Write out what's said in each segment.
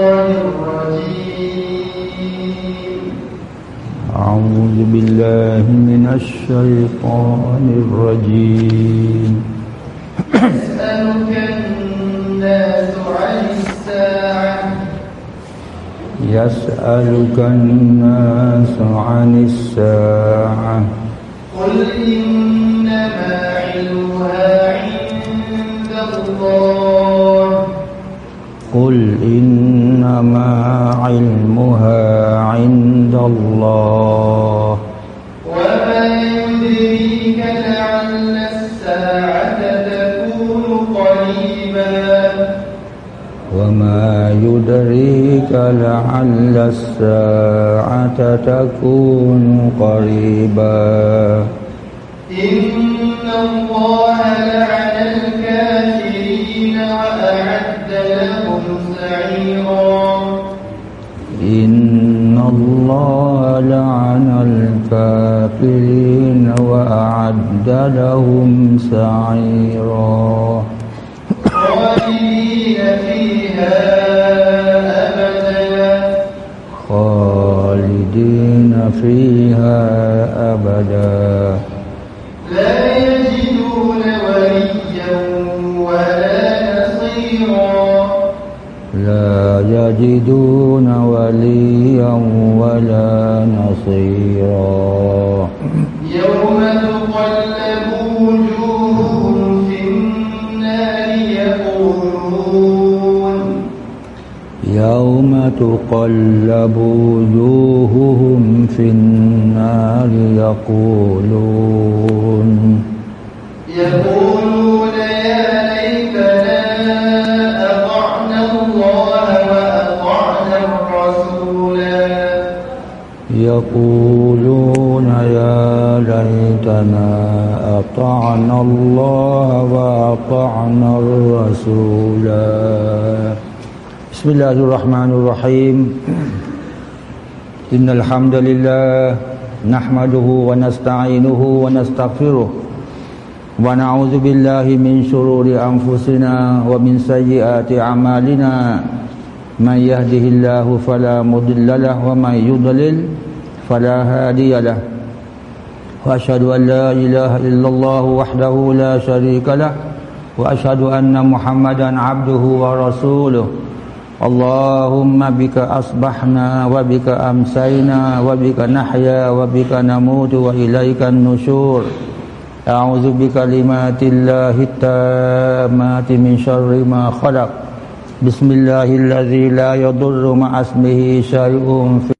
الشيطان الرجيم أعوذ بالله من الشيطان الرجيم. يسألك الناس عن الساعة. يسألك الناس عن الساعة. قل إنما علمها عند الله. قل إنما علمها عند الله. وما يدريك لعل الساعة تكون قريبا. وما يدريك لعل الساعة تكون قريبا إن الله لعن الكافرين وأعد لهم إن الله لعن الكافرين وأعد لهم سعيرا خالدين فيها أبدا خالدين فيها أبدا لا يجدون وليا ولا نصيرا لا يجدون وليا ولا نصيرا. يوم تقلب وجوههم في النار يقولون. يوم تقلب وجوههم في النار يقولون. يقولون يا يقولون يا ليتنا أطعنا الله وأطعنا الرسولا بسم الله الرحمن الرحيم. إن الحمد لله نحمده ونستعينه ونستغفره ونعوذ بالله من شرور أنفسنا ومن سيئات أعمالنا. من يهده الله فلا مضل له ومن يضلل فلا هادي له. وأشهد أن لا إله إلا الله وحده لا شريك له. وأشهد أن محمدا عبده ورسوله. اللهم بك أصبحنا وبك أمسينا وبك نحيا وبك نموت وإليك النشور. أعوذ بكلمات الله التامات من شر ما خلق. بسم الله الذي لا يضر مع اسمه شيء في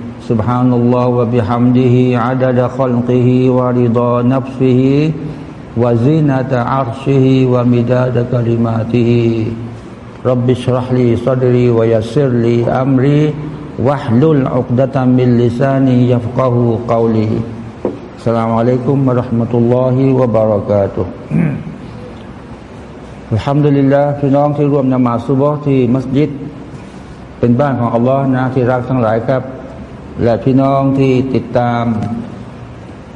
سبحان الله وبحمده عدد خلقه ورضا نفسه وزينة عرشه ومداد كلماته رب اشرح لي صدري ويسر لي أمري واحلل عقدة من لساني يفقه قولي السلام عليكم ورحمة الله وبركاته อัลฮัมดุลิลลาห์พี่น้องที่ร่วมนมาสุบฮ์ที่มัสยิด เป็นบ้านของอัลลอฮ์นะที่รักทั้งหลายครับ และพี่น้องที่ติดตาม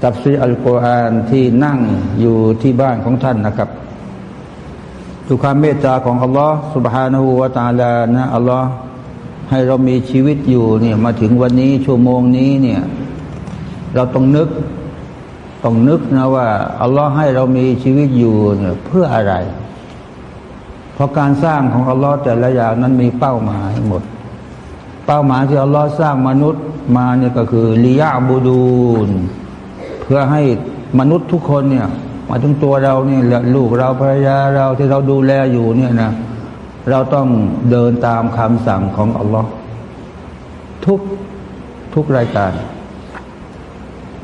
ตัฟซีอัลกุรอานที่นั่งอยู่ที่บ้านของท่านนะครับทุกความเมตตาของอัลลอฮ์ سبحانه และ تعالى นะอัลลอฮ์ให้เรามีชีวิตอยู่เนี่ยมาถึงวันนี้ชั่วโมงนี้เนี่ย เราต้องนึก ต้องนึกนะว่าอัลลอฮ์ให้เรามีชีวิตอยู่เนี่ยเพื่ออะไร เพราะการสร้างของอัลลอฮ์แต่ละอย่างนั้นมีเป้าหมายหมด เป้าหมายที่อัลลอฮ์สร้างมนุษย์มาเนี่ยก็คือลิยาบูดูนเพื่อให้มนุษย์ทุกคนเนี่ยมาถึงตัวเราเนี่ยลูกเราภรรยาเราที่เราดูแลอยู่เนี่ยนะเราต้องเดินตามคำสั่งของอัลลอฮ์ทุกทุกรายการ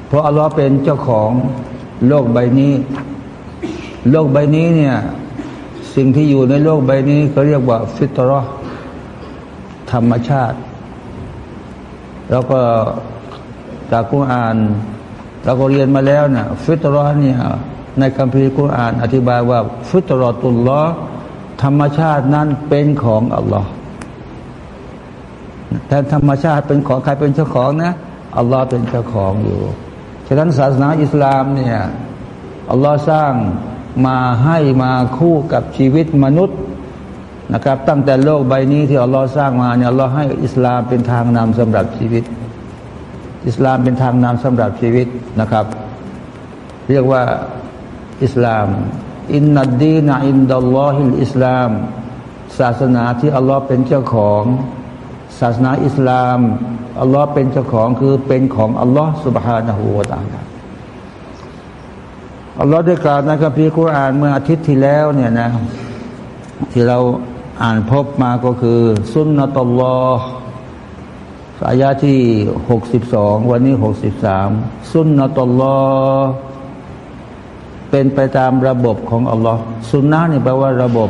เพราะอัลลอฮ์เป็นเจ้าของโลกใบนี้ โลกใบนี้เนี่ยสิ่งที่อยู่ในโลกใบนี้เขาเรียกว่าฟิตรอธรรมชาติ แล้วก็จากกุรอานเราก็เรียนมาแล้วนะฟิตรอเนี่ยในคัมภีร์กุรอานอธิบายว่า ฟิตรอตุลลอธรรมชาตินั้นเป็นของอัลลอฮ์แต่ธรรมชาติเป็นของใครเป็นเจ้าของนะอัลลอฮ์เป็นเจ้าของอยู่ฉะนั้นศาสนาอิสลามเนี่ยอัลลอฮ์สร้างมาให้มาคู่กับชีวิตมนุษย์ นะครับ ตั้งแต่โลกใบนี้ที่อัลลอฮ์สร้างมาเนี่ยอัลลอฮ์ให้อิสลามเป็นทางนำสำหรับชีวิต อิสลามเป็นทางนำสำหรับชีวิตนะครับ เรียกว่าอิสลาม อินนัดดีนอินดัลลอฮิลอิสลาม ศาสนาที่อัลลอฮ์เป็นเจ้าของ ศาสนาอิสลามอัลลอฮ์เป็นเจ้าของคือเป็นของอัลลอฮ์ سبحانه และ تعالى อัลลอฮ์ได้กล่าวในคัมภีร์คุรอานเมื่ออาทิตย์ที่แล้วเนี่ยนะที่เรา อ่านพบมาก็คือ สุนนะตัลลอฮ์อายาที่หกสิบสองวันนี้หกสิบสามสุนนะตัลลอฮ์เป็นไปตามระบบของอัลลอฮ์สุนนะนี่แปลว่าระบบ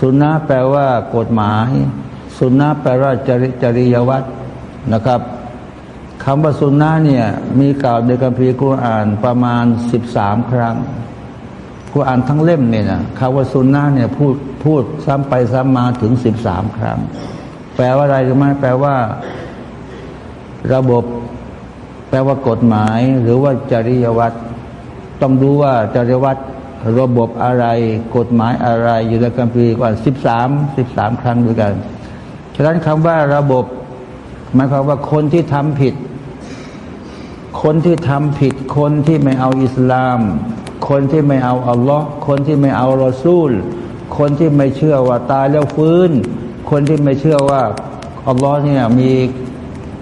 สุนนะแปลว่ากฎหมาย สุนนะแปลว่าจริจริยวัตรนะครับคำว่าสุนนะเนี่ยมีกล่าวในคัมภีร์กุรอานประมาณสิบสามครั้งกุรอานทั้งเล่มเนี่ยนะคำว่าสุนนะเนี่ยพูด พูดซ้ำไปซ้ำมาถึงสิบสามครั้ง แปลว่าอะไรรู้ไหมแปลว่า ระบบ แปลว่ากฎหมาย หรือว่าจริยวัตรต้องดูว่าจริยวัตรระบบอะไร กฎหมายอะไร อยู่ในคัมภีร์กว่าสิบสามสิบสามครั้งด้วยกัน ฉะนั้นคำว่าระบบหมายความว่าคนที่ทำผิด คนที่ทำผิด คนที่ไม่เอาอิสลาม คนที่ไม่เอาอัลลอฮ์คนที่ไม่เอารอซูล คนที่ไม่เชื่อว่าตายแล้วฟื้น คนที่ไม่เชื่อว่าอัลลอฮ์เนี่ยมี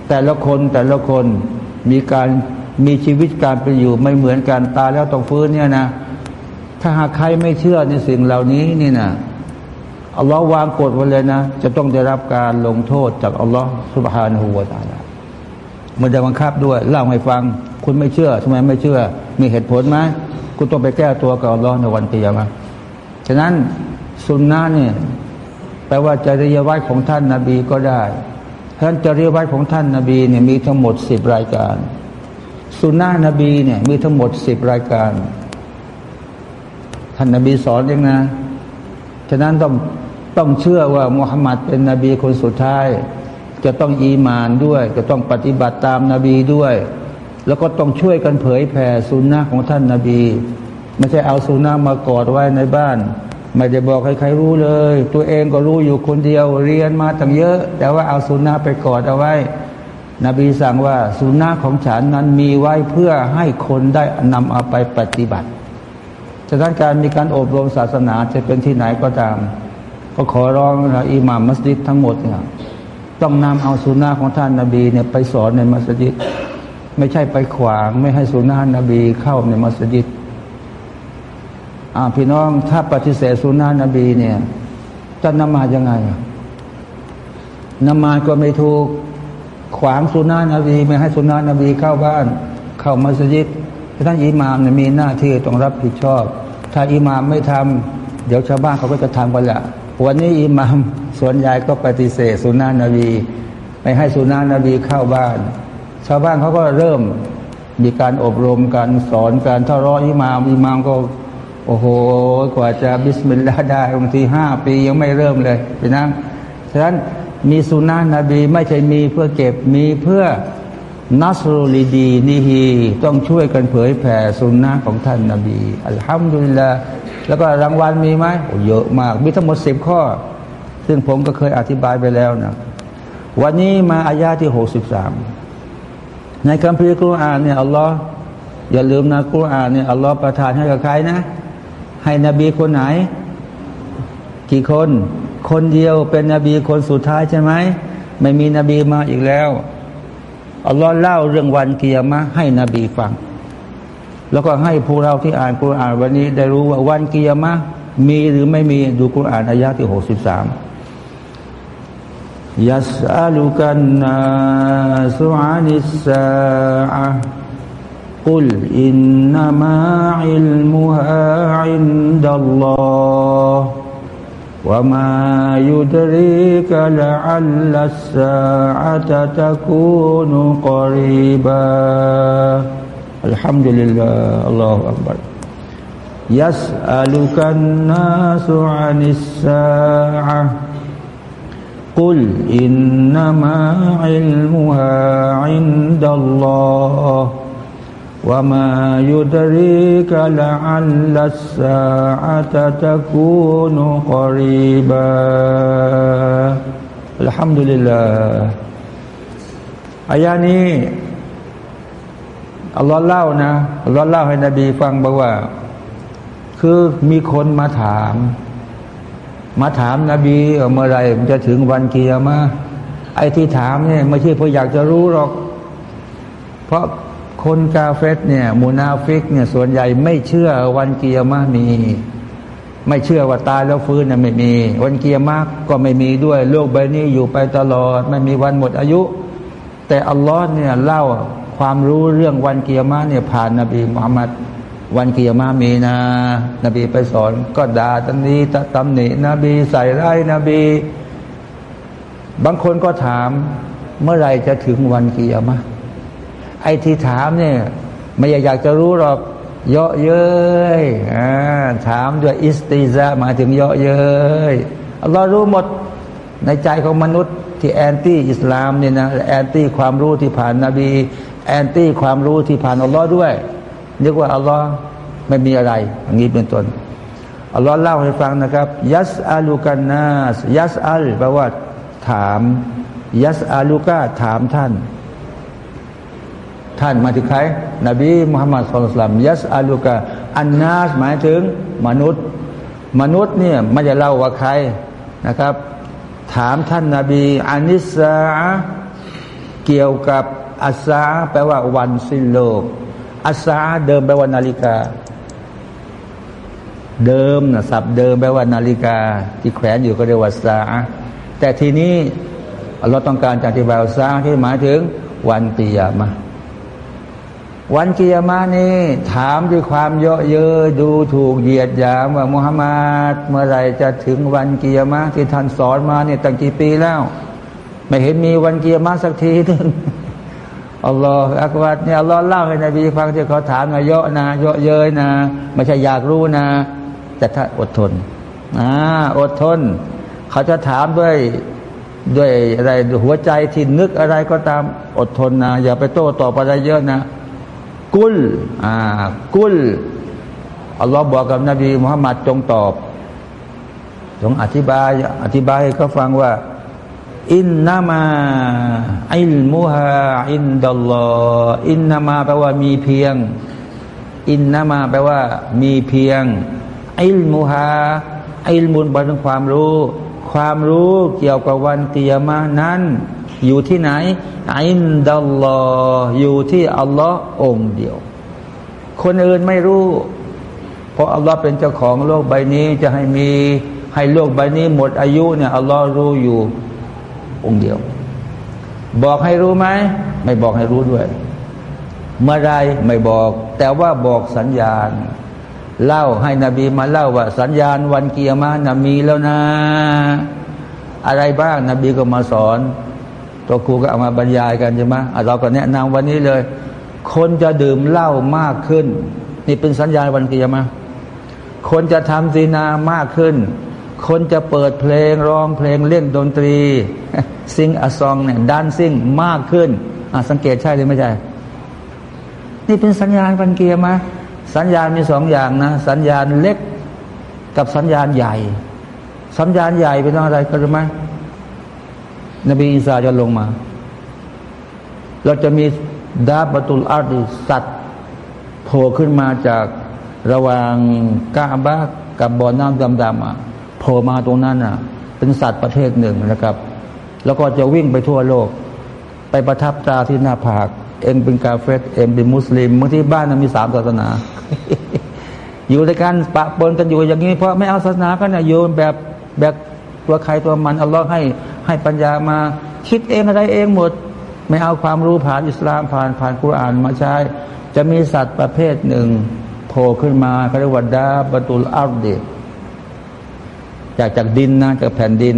แต่ละคนแต่ละคนมีการมีชีวิตการเป็นอยู่ไม่เหมือนกันตายแล้วต้องฟื้นเนี่ยนะถ้าหากใครไม่เชื่อในสิ่งเหล่านี้นี่นะอัลลอฮ์วางกฎไว้เลยนะ จะต้องได้รับการลงโทษจากอัลลอฮ์สุบฮานะฮูวาตาลามันจะบังคับด้วยเล่าให้ฟัง คุณไม่เชื่อทำไมไม่เชื่อ มีเหตุผลไหมคุณต้องไปแก้ตัวกับอัลลอฮ์ในวันกิยมะฉะนั้น สุนนะเนี่ยแปลว่าจริยวัตรของท่านนาบีก็ได้ท่านจริยวัตรของท่านนาบีเนี่ยมีทั้งหมดสิบรายการ สุนนะนบีเนี่ยมีทั้งหมดสิบรายการ ท่านนาบีสอนเองนะฉะนั้นต้องต้องเชื่อว่ามุฮัมมัดเป็นนบีคนสุดท้าย จะต้องอีมานด้วย จะต้องปฏิบัติตามนาบีด้วย แล้วก็ต้องช่วยกันเผยแผ่สุนนะของท่านนาบี ไม่ใช่เอาสุนนะมากอดไว้ในบ้าน ไม่ได้บอกใครๆรู้เลย ตัวเองก็รู้อยู่คนเดียวเรียนมาตั้งเยอะ แต่ว่าเอาสุนนะไปกอดเอาไว้ นบีสั่งว่าสุนนะของฉันนั้นมีไว้เพื่อให้คนได้นำเอาไปปฏิบัติฉะนั้นการมีการอบรมศาสนาจะเป็นที่ไหนก็ตาม ก็ขอร้องนะอิหม่ามมัสยิดทั้งหมดเนี่ยต้องนำเอาสุนนะของท่านนาบีเนี่ยไปสอนในมัสยิด ไม่ใช่ไปขวาง ไม่ให้สุนนะนบีเข้าในมัสยิด อ่าพี่น้องถ้าปฏิเสธสุนนะนบีเนี่ยจะนมายังไงนมาก็ไม่ถูกขวางสุนนะนบีไม่ให้สุนนะนบีเข้าบ้าน เข้ามัสยิดท่านอิหม่ามเนี่ยมีหน้าที่ต้องรับผิดชอบ ถ้าอิหม่ามไม่ทำเดี๋ยวชาวบ้านเขาก็จะทำกันละวันนี้อิหม่ามส่วนใหญ่ก็ปฏิเสธสุนนะนบีไม่ให้สุนนะนบีเข้าบ้าน ชาวบ้านเขาก็เริ่มมีการอบรมการสอนการถ้ารออิหม่ามอิหม่ามก็ โอ้โห กว่าจะบิสมิลลาห์ได้บางทีห้าปียังไม่เริ่มเลยพี่น้องฉะนั้นมีสุนนะนบีไม่ใช่มีเพื่อเก็บมีเพื่อนัสรุลีดีนีฮีต้องช่วยกันเผยแผ่สุนนะของท่านนาบีอัลฮัมดุลิลละแล้วก็รางวัลมีไหมโอ้เยอะมาก มีทั้งหมดสิบข้อ ซึ่งผมก็เคยอธิบายไปแล้วนะวันนี้มาอายาที่หกสิบสามในคัมภีร์กุรอานเนี่ยอัลลอฮ์อย่าลืมนะกุรอานเนี่ยอัลลอฮ์ประทานให้กับใครนะ ให้นบีคนไหน กี่คน คนเดียวเป็นนบีคนสุดท้ายใช่ไหมไม่มีนบีมาอีกแล้วอัลลอฮ์เล่าเรื่องวันเกียรมะให้นบีฟัง แล้วก็ให้พวกเราที่อ่านกุรอานวันนี้ ได้รู้ว่าวันเกียรมะมีหรือไม่มีดูกุรอานอายะที่หกสิบสามยัสอาลุกันนาสุอานิสซาอะ قل إنما علمها عند الله وما يدريك لعل الساعة تكون قريبا الحمد لله الله أكبر يسألك الناس عن الساعة قل إنما علمها عند الله وما يدريك لعل الساعة تكون قريبا الحمد لله อายานี้อัลลอฮ์เล่านะอัลลอฮ์เล่าให้นบีฟังบอกว่า คือมีคนมาถาม มาถามนาบีเมื่อไรมันจะถึงวันเกียร์มาไอ้ที่ถามเนี่ยไม่ใช่เพราะอยากจะรู้หรอก เพราะ คนกาเฟรเนี่ยมูนาฟิกเนี่ยส่วนใหญ่ไม่เชื่อวันกิยามะฮ์มี ไม่เชื่อว่าตายแล้วฟื้นน่ะไม่มี วันกิยามะฮ์ก็ไม่มีด้วยโลกใบนี้อยู่ไปตลอด ไม่มีวันหมดอายุ แต่อัลลอฮ์เนี่ยเล่าความรู้เรื่องวันกิยามะฮ์เนี่ยผ่านนบีมุฮัมมัดวันกิยามะฮ์มีนะ นบีไปสอน ก็ด่าตันนี้ตำหนินบีใส่ร้ายนบี บางคนก็ถามเมื่อไรจะถึงวันกิยามะฮ์ ไอ้ที่ถามเนี่ยไม่อยากจะรู้หรอกเยาะเย้ยถามด้วยاستهزاء หมายถึงเยาะเย้ยอัลลอฮ์รู้หมดในใจของมนุษย์ที่ anti อิสลามเนี่ยนะ anti ความรู้ที่ผ่านนาบี anti ความรู้ที่ผ่านอัลลอฮ์ด้วยนึกว่าอัลลอฮ์ไม่มีอะไรอย่างนี้เป็นต้นอัลลอฮ์เล่าให้ฟังนะครับ ยัสอาลูกันนาสยัสอัลแปลว่าถาม ยัสอาลูกาถามท่าน ท่านมาถึงใคร นบีมุฮัมมัดสุลตัมยัสอาลูกาอันนาสหมายถึงมนุษย์ มนุษย์เนี่ยไม่จะเล่าว่าใครนะครับ ถามท่านนาบีอานิสาเกี่ยวกับอัสาแปลว่าวันสิ้นโลกอัสาเดิมแปลว่านาฬิกา เดิมนะศัพท์เดิมแปลว่านาฬิกา ที่แขวนอยู่ก็เรียกว่าสาแต่ทีนี้เราต้องการจะอธิบายสาที่หมายถึงวันตียามา วันกิยามานี่ถามด้วยความเยอะเย้ยดูถูกเหยียดหยามว่ามุฮัมมัดเมื่อไรจะถึงวันกิยามาที่ท่านสอนมาเนี่ยตั้งกี่ปีแล้ว ไม่เห็นมีวันกิยามาสักทีนึงอัลลอฮฺอักบัดเนี่ยอัลลอฮ์เล่าให้นบีฟังที่เขาถามมาเยอะนะเยอะเย้ยนะ ไม่ใช่อยากรู้นะ แต่ถ้าอดทนอ่าอดทน เขาจะถามด้วยด้วยอะไรหัวใจที่นึกอะไรก็ตามอดทนนะ อย่าไปโต้ตอบอะไรเยอะนะ กุลอ่ากุลอัลลอฮ์บอกกับนบีมุฮัมมัดจงตอบจงอธิบายอธิบายให้เขาฟังว่า อินนามาอิลมุฮาอินดัลลออินนามาแปลว่ามีเพียง อินนามาแปลว่า มีเพียงอิลมุฮาอิลมุนบรรความรู้ ความรู้เกี่ยวกับวันกิยามะฮ์นั้น อยู่ที่ไหนعند الله อยู่ที่อัลลอฮ์องค์เดียว คนอื่นไม่รู้ เพราะอัลลอฮ์เป็นเจ้าของโลกใบนี้จะให้มีให้โลกใบนี้หมดอายุเนี่ยอัลลอฮ์รู้อยู่องเดียว บอกให้รู้ไหมไม่บอกให้รู้ด้วย เมื่อไรไม่บอก แต่ว่าบอกสัญญาณ เล่าให้นบีมาเล่าว่า สัญญาณวันเกียร์มานะมีแล้วนะ อะไรบ้างนบีก็มาสอน ตัวครูก็เอามาบรรยายกันใช่ไหมเราก็แนะนำวันนี้เลย คนจะดื่มเหล้ามากขึ้น นี่เป็นสัญญาณวันเกิยามะคนจะทำซีนามากขึ้น คนจะเปิดเพลงร้องเพลงเล่นดนตรี ซิงอะซองเนี่ยดันซิงมากขึ้นสังเกตใช่หรือไม่ใช่ นี่เป็นสัญญาณวันเกียร์มา สัญญาณมีสองอย่างนะ สัญญาณเล็กกับสัญญาณใหญ่ สัญญาณใหญ่เป็นอะไรก็รู้ไหมนบีอิสาจะลงมา เราจะมีดาบตุลอาดิสัตว์โผล่ขึ้นมาจากระหว่างกาบะกับบ่อน้ำดำๆโผล่มาตรงนั้นอะ เป็นสัตว์ประเทศหนึ่งนะครับ แล้วก็จะวิ่งไปทั่วโลก ไปประทับตาที่หน้าผาก เองเป็นกาเฟตเองเป็นมุสลิมบางที่บ้านมีสามศาสนา อยู่ในการปะปนกันอยู่อย่างนี้เพราะไม่เอาศาสนากันนะโยนแบบแบบตัวใครตัวมันอัลลอฮ์ให้ให้ปัญญามาคิดเองอะไรเองหมด ไม่เอาความรู้ผ่านอิสลามผ่านผ่านกุรานมาใช้ จะมีสัตว์ประเภทหนึ่งโผล่ขึ้นมาเขาเรียกว่าดาบตุลอาร์ดีจากจากดินนะจากแผ่นดิน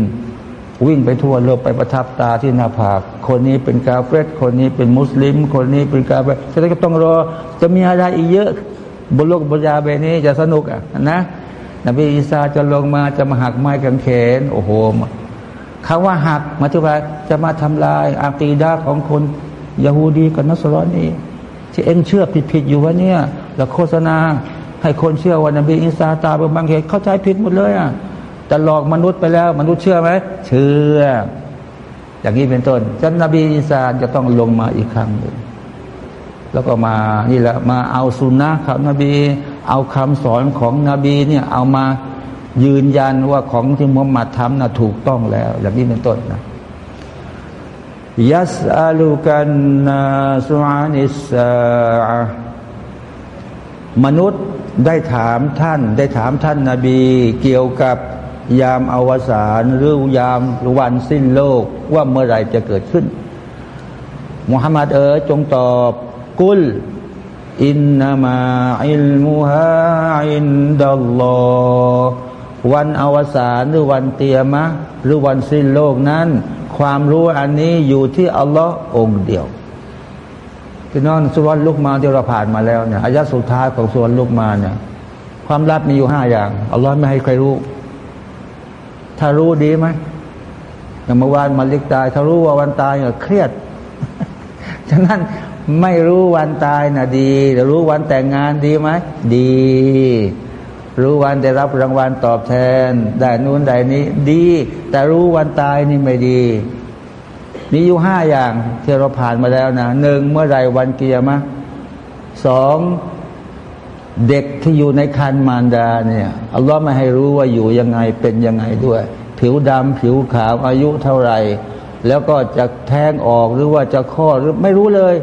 วิ่งไปทั่วโลกไปประทับตาที่หน้าผาก คนนี้เป็นกาเฟตคนนี้เป็นมุสลิม คนนี้เป็นกาเฟตฉะนั้นก็ต้องรอ จะมีอะไรอีกเยอะ บนโลกบนยาเบนี้จะสนุกอะนะนบีอีสาจะลงมาจะมาหักไม้กางเขน โอ้โหคำว่าหักมาที่ว่าจะมาทำลายอาตีดาของคนยาฮูดีกับนัสรอนีที่เองเชื่อผิดๆอยู่วะเนี่ยแล้วโฆษณาให้คนเชื่อว่านบีอิสาตาเป็นบางเหตุเข้าใจผิดหมดเลยอะ แต่หลอกมนุษย์ไปแล้ว มนุษย์เชื่อไหมเชื่อ อย่างนี้เป็นต้นฉันนบีอิสาจะต้องลงมาอีกครั้งหนึ่งแล้วก็มานี่แหละมาเอาสุนนะครับนบี เอาคำสอนของนบีเนี่ยเอามายืนยันว่าของที่มุฮัมมัดทำน่ะถูกต้องแล้วอย่างนี้เป็นต้นนะยัสอาลูกันนาสุอานิสามนุษย์ได้ถามท่าน ได้ถามท่านนาบี เกี่ยวกับ ยามอวสานหรือยามวันสิ้นโลกว่าเมื่อไรจะเกิดขึ้นมุฮัมมัดเอ๋จงตอบกุล อินนามาอิลมุฮาอินดัลลอวันอวสานหรือวันเตียมะ หรือวันสิ้นโลกนั้น ความรู้อันนี้อยู่ที่อัลลอฮ์องเดียวพี่น้องสุวรรณลุกมาที่เราผ่านมาแล้วเนี่ยอายะสุดท้ายของสุวรรณลุกมาเนี่ยความลับมีอยู่ห้าอย่างอัลลอฮ์ไม่ให้ใครรู้ ถ้ารู้ดีไหมอย่างเมื่อวานมาลิกตาย ถ้ารู้ว่าวันตายเนี่ยเครียด ฉะนั้นไม่รู้วันตายนะดีแต่รู้วันแต่งงานดีไหมดี รู้วันได้รับรางวัลตอบแทนได้นู้นได้นี้ ดี แต่รู้วันตายนี่ไม่ดีมีอยู่ห้าอย่างที่เราผ่านมาแล้วนะหนึ่งเมื่อไรวันเกียร์มะสอง เด็กที่อยู่ในคันมารดาเนี่ยอัลลอฮ์ไม่ให้รู้ว่าอยู่ยังไงเป็นยังไงด้วย ผิวดำผิวขาวอายุเท่าไหร่ แล้วก็จะแท้งออกหรือว่าจะคลอดหรือไม่รู้เลย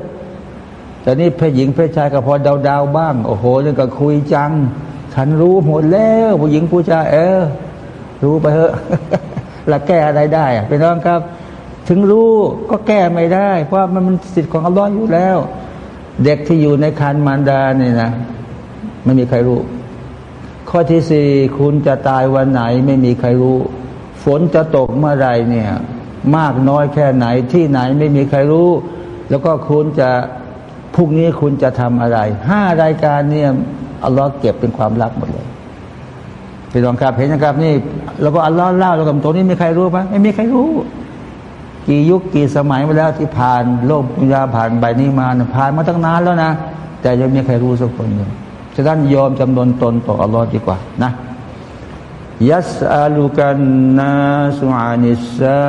แต่นี่เพศหญิงเพศชายก็พอดาวๆบ้าง โอ้โหเรื่องก็คุยจัง ฉันรู้หมดแล้ว ผู้หญิงผู้ชายเออ รู้ไปเถอะล้วแก้อะไรได้อะเป็นน้องครับ ถึงรู้ก็แก้ไม่ได้ เพราะมันมันสิทธิ์ของอัลลอฮ์อยู่แล้ว เด็กที่อยู่ในคันมารดาเนี่ยนะ ไม่มีใครรู้ ข้อที่สี่คุณจะตายวันไหน ไม่มีใครรู้ ฝนจะตกเมื่อไรเนี่ย มากน้อยแค่ไหนที่ไหนไม่มีใครรู้ แล้วก็คุณจะพรุ่งนี้คุณจะทำอะไรห้ารายการเนี่ยอัลลอฮ์เก็บเป็นความลับหมดเลยพี่รองครับเห็นนะครับนี่แล้วก็อัลลอฮ์เล่าแล้วกับตัวนี้มีใครรู้ไหมไม่มีใครรู้ กี่ยุคกี่สมัยมาแล้วที่ผ่านโลกปัญญาผ่านใบนี้มาผ่านมาตั้งนานแล้วนะ แต่ยังไม่มีใครรู้สักคนหนึ่ง ฉะนั้นยอมจำนนตนต่ออัลลอฮ์ดีกว่านะยัสอาลูกันนาสุอานิสา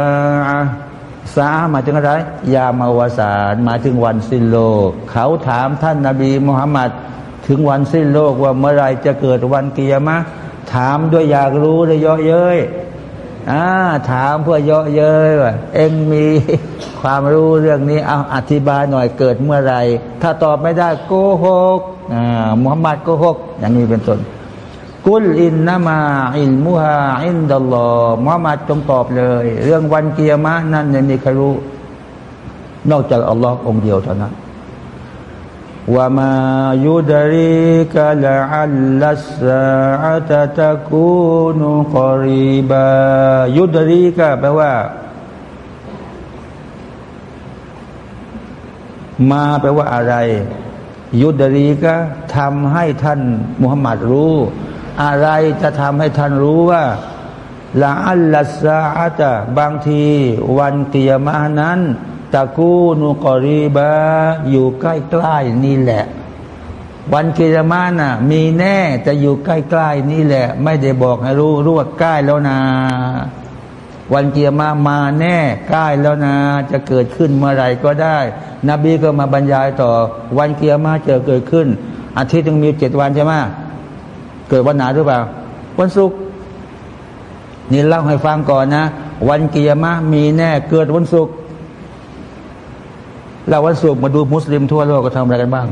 สาหมายถึงอะไร ยามาวสารหมายถึงวันสิ้นโลก เขาถามท่านนาบีมุฮัมมัดถึงวันสิ้นโลกว่าเมื่อไรจะเกิดวันกิยามะถามด้วยอยากรู้เลยเยอะเย้ยอ่าถามเพื่อเยอะเย้ยว่าเอ็งมีความรู้เรื่องนี้เอาอธิบายหน่อยเกิดเมื่อไรถ้าตอบไม่ได้โกหก มุฮัมมัดโกหกอย่างนี้เป็นต้นกุลอินนามาอิลมุฮาอินดัลลอมุฮัมมัดจงตอบเลย เรื่องวันเกียรมะนั้นยังมีใครรู้ นอกจากอัลลอฮ์องเดียวเท่านั้นว่ามายุดริกะละอัลลัสซาตตะกูนุกรีบายุดริกะแปลว่า มาแปลว่าอะไร ยุดรีก็ทำให้ท่านมุฮัมมัดรู้ อะไรจะทำให้ท่านรู้ว่าละอัลลัสซาอาตบางทีวันเตียมานั้นตะกูนุกอรีบาอยู่ใกล้ๆนี่แหละ วันเกียมาน่ะ มีแน่จะอยู่ใกล้ๆนี่แหละ ไม่ได้บอกให้รู้รู้ว่าใกล้แล้วนะ วันเกียร์มามาแน่ใกล้แล้วนะ จะเกิดขึ้นเมื่อไรก็ได้ นบีก็มาบรรยายต่อ วันเกียร์มาจะเกิดขึ้น อาทิตย์ยังมีเจ็ดวันใช่ไหมเกิดวันไหนหรือเปล่า วันศุกร์นี่เล่าให้ฟังก่อนนะ วันเกิยามะมีแน่เกิดวันศุกร์เราวันศุกร์มาดูมุสลิมทั่วโลกก็ทำอะไรกันบ้าง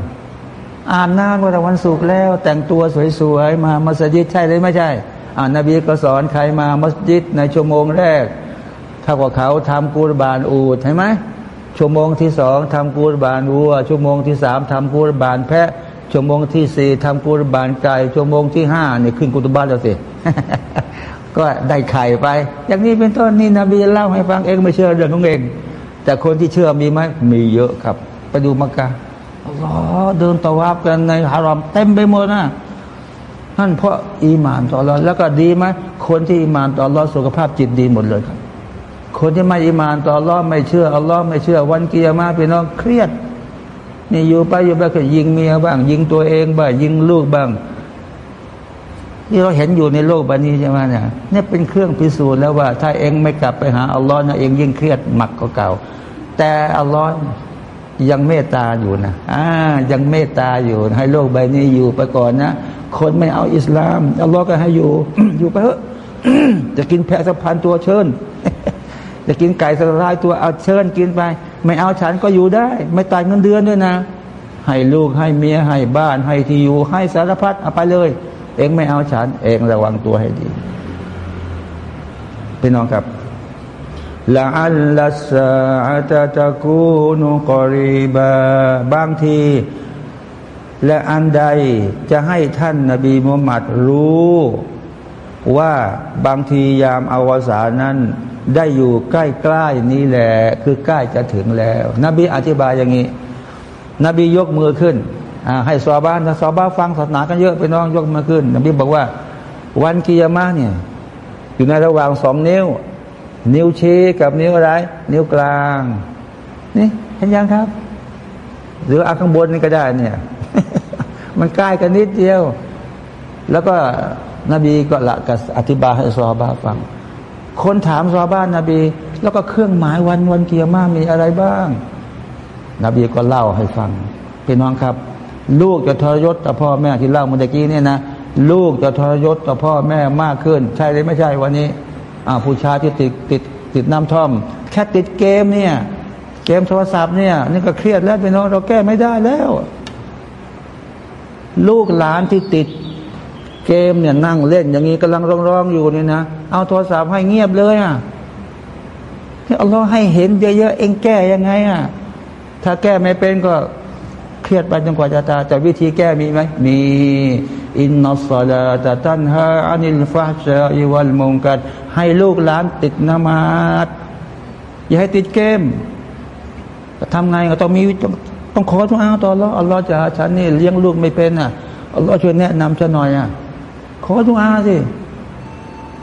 อ่านน้ำว่าวันศุกร์แล้ว แต่งตัวสวยๆมามัสยิดใช่หรือไม่ใช่ อ่านนบีก็สอนใครมามัสยิดในชั่วโมงแรก ถ้าว่าเขาทำกูรบานอูดเห็นไหมชั่วโมงที่สองทำกูรบานวัว ชั่วโมงที่สามทำกูรบานแพะ ชั่วโมงที่สี่ทำกุรบานไก่ชั่วโมงที่ห้าเนี่ยขึ้นกุตบ้านแล้วสิก็ได้ไข่ไป อย่างนี้เป็นต้นนี่นบีเล่าให้ฟังเองไม่เชื่อเรื่องของเอง แต่คนที่เชื่อมีไหมมีเยอะครับ ไปดูมักกะอัลลอเดินตะวับกันในฮารอมเต็มไปหมดนะ นั่นเพราะอีมานต่อเราแล้วก็ดีไหมคนที่อีมานต่อเราสุขภาพจิตดีหมดเลยครับ คนที่ไม่อีมานต่อเราไม่เชื่ออัลลอฮ์ไม่เชื่อวันเกียร์มาพี่น้องเครียดนี่อยู่ไปอยู่ไปก็ยิงเมียบ้าง ยิงตัวเองบ้างยิงลูกบ้าง ที่เราเห็นอยู่ในโลกใบนี้ใช่ไหมเนี่ยนี่เป็นเครื่องพิสูจน์แล้วว่า ถ้าเองไม่กลับไปหาอัลลอฮ์นะเองยิ่งเครียดหมักกว่าเก่า แต่อัลลอฮ์ยังเมตตาอยู่นะอ่ายังเมตตาอยู่ให้โลกใบนี้อยู่ไปก่อนนะ คนไม่เอาอิสลามอัลลอฮ์ก็ให้อยู่ อยู่ไปเถอะจะกินแพะสักพันตัวเชิญ จะกินไก่สักร้ายตัวเอาเชิญกินไป ไม่เอาฉันก็อยู่ได้ ไม่ตายเงินเดือนด้วยนะ ให้ลูกให้เมียให้บ้าน ให้ที่อยู่ ให้สารพัดเอาไปเลย เองไม่เอาฉัน เองระวังตัวให้ดีพี่น้องครับละอัลลัสอาตะตะกูนุกอรีบาบางที และอันใดจะให้ท่านนบีมุฮัมมัดรู้ว่าบางทียามอาวสานั้นได้อยู่ใกล้ๆนี้แหละคือใกล้จะถึงแล้ว นบีอธิบายอย่างนี้ นบียกมือขึ้นให้ซอบ้านซอบ้าฟังศาสนากันเยอะไปน้องยกมือขึ้น นบีบอกว่า วันกิยามะเนี่ยอยู่ในระหว่างสองนิ้ว นิ้วชี้กับนิ้วอะไร นิ้วกลาง นี่เห็นยังครับ หรืออาข้างบนนี่ก็ได้เนี่ย มันใกล้กันนิดเดียว แล้วก็นบีก็ละกัอธิบายให้ซอบ้าฟัง คนถามซอบ้านนบี แล้วก็เครื่องหมายวันวันเกียร์มามีอะไรบ้าง นบีก็เล่าให้ฟังพี่น้องครับ ลูกจะทรยศต่อพ่อแม่ที่เล่าเมื่อกี้เนี่ยนะลูกจะทรยศต่อพ่อแม่มากขึ้น ใช่หรือไม่ใช่วันนี้อ่าผู้ชายที่ติดติดติดน้ำท่อม แค่ติดเกมเนี่ย เกมโทรศัพท์เนี่ยนี่ก็เครียดแล้วพี่น้องเราแก้ไม่ได้แล้ว ลูกหลานที่ติดเกมเนี่ยนั่งเล่น อย่างนี้กำลังร้องๆอยู่นี่นะเอาโทรศัพท์ให้เงียบเลยอะที่อัลลอฮ์ให้เห็นเยอะๆเองแก้ยังไงอะถ้าแก้ไม่เป็นก็เครียดไปจนกว่าจะตายแต่วิธีแก้มีไหมมีอินนัสลาตตันฮาอานิลฟาชาอิวัลมุงกัดให้ลูกหลานติดนมาดอย่าให้ติดเกมทำไงก็ต้องมี ต้องขอทุกอาต่ออัลลอฮ์อัลลอฮ์จะฉันนี่เลี้ยงลูกไม่เป็นอะอัลลอฮ์ช่วยแนะนำฉันหน่อยอะขอทุกอาสิ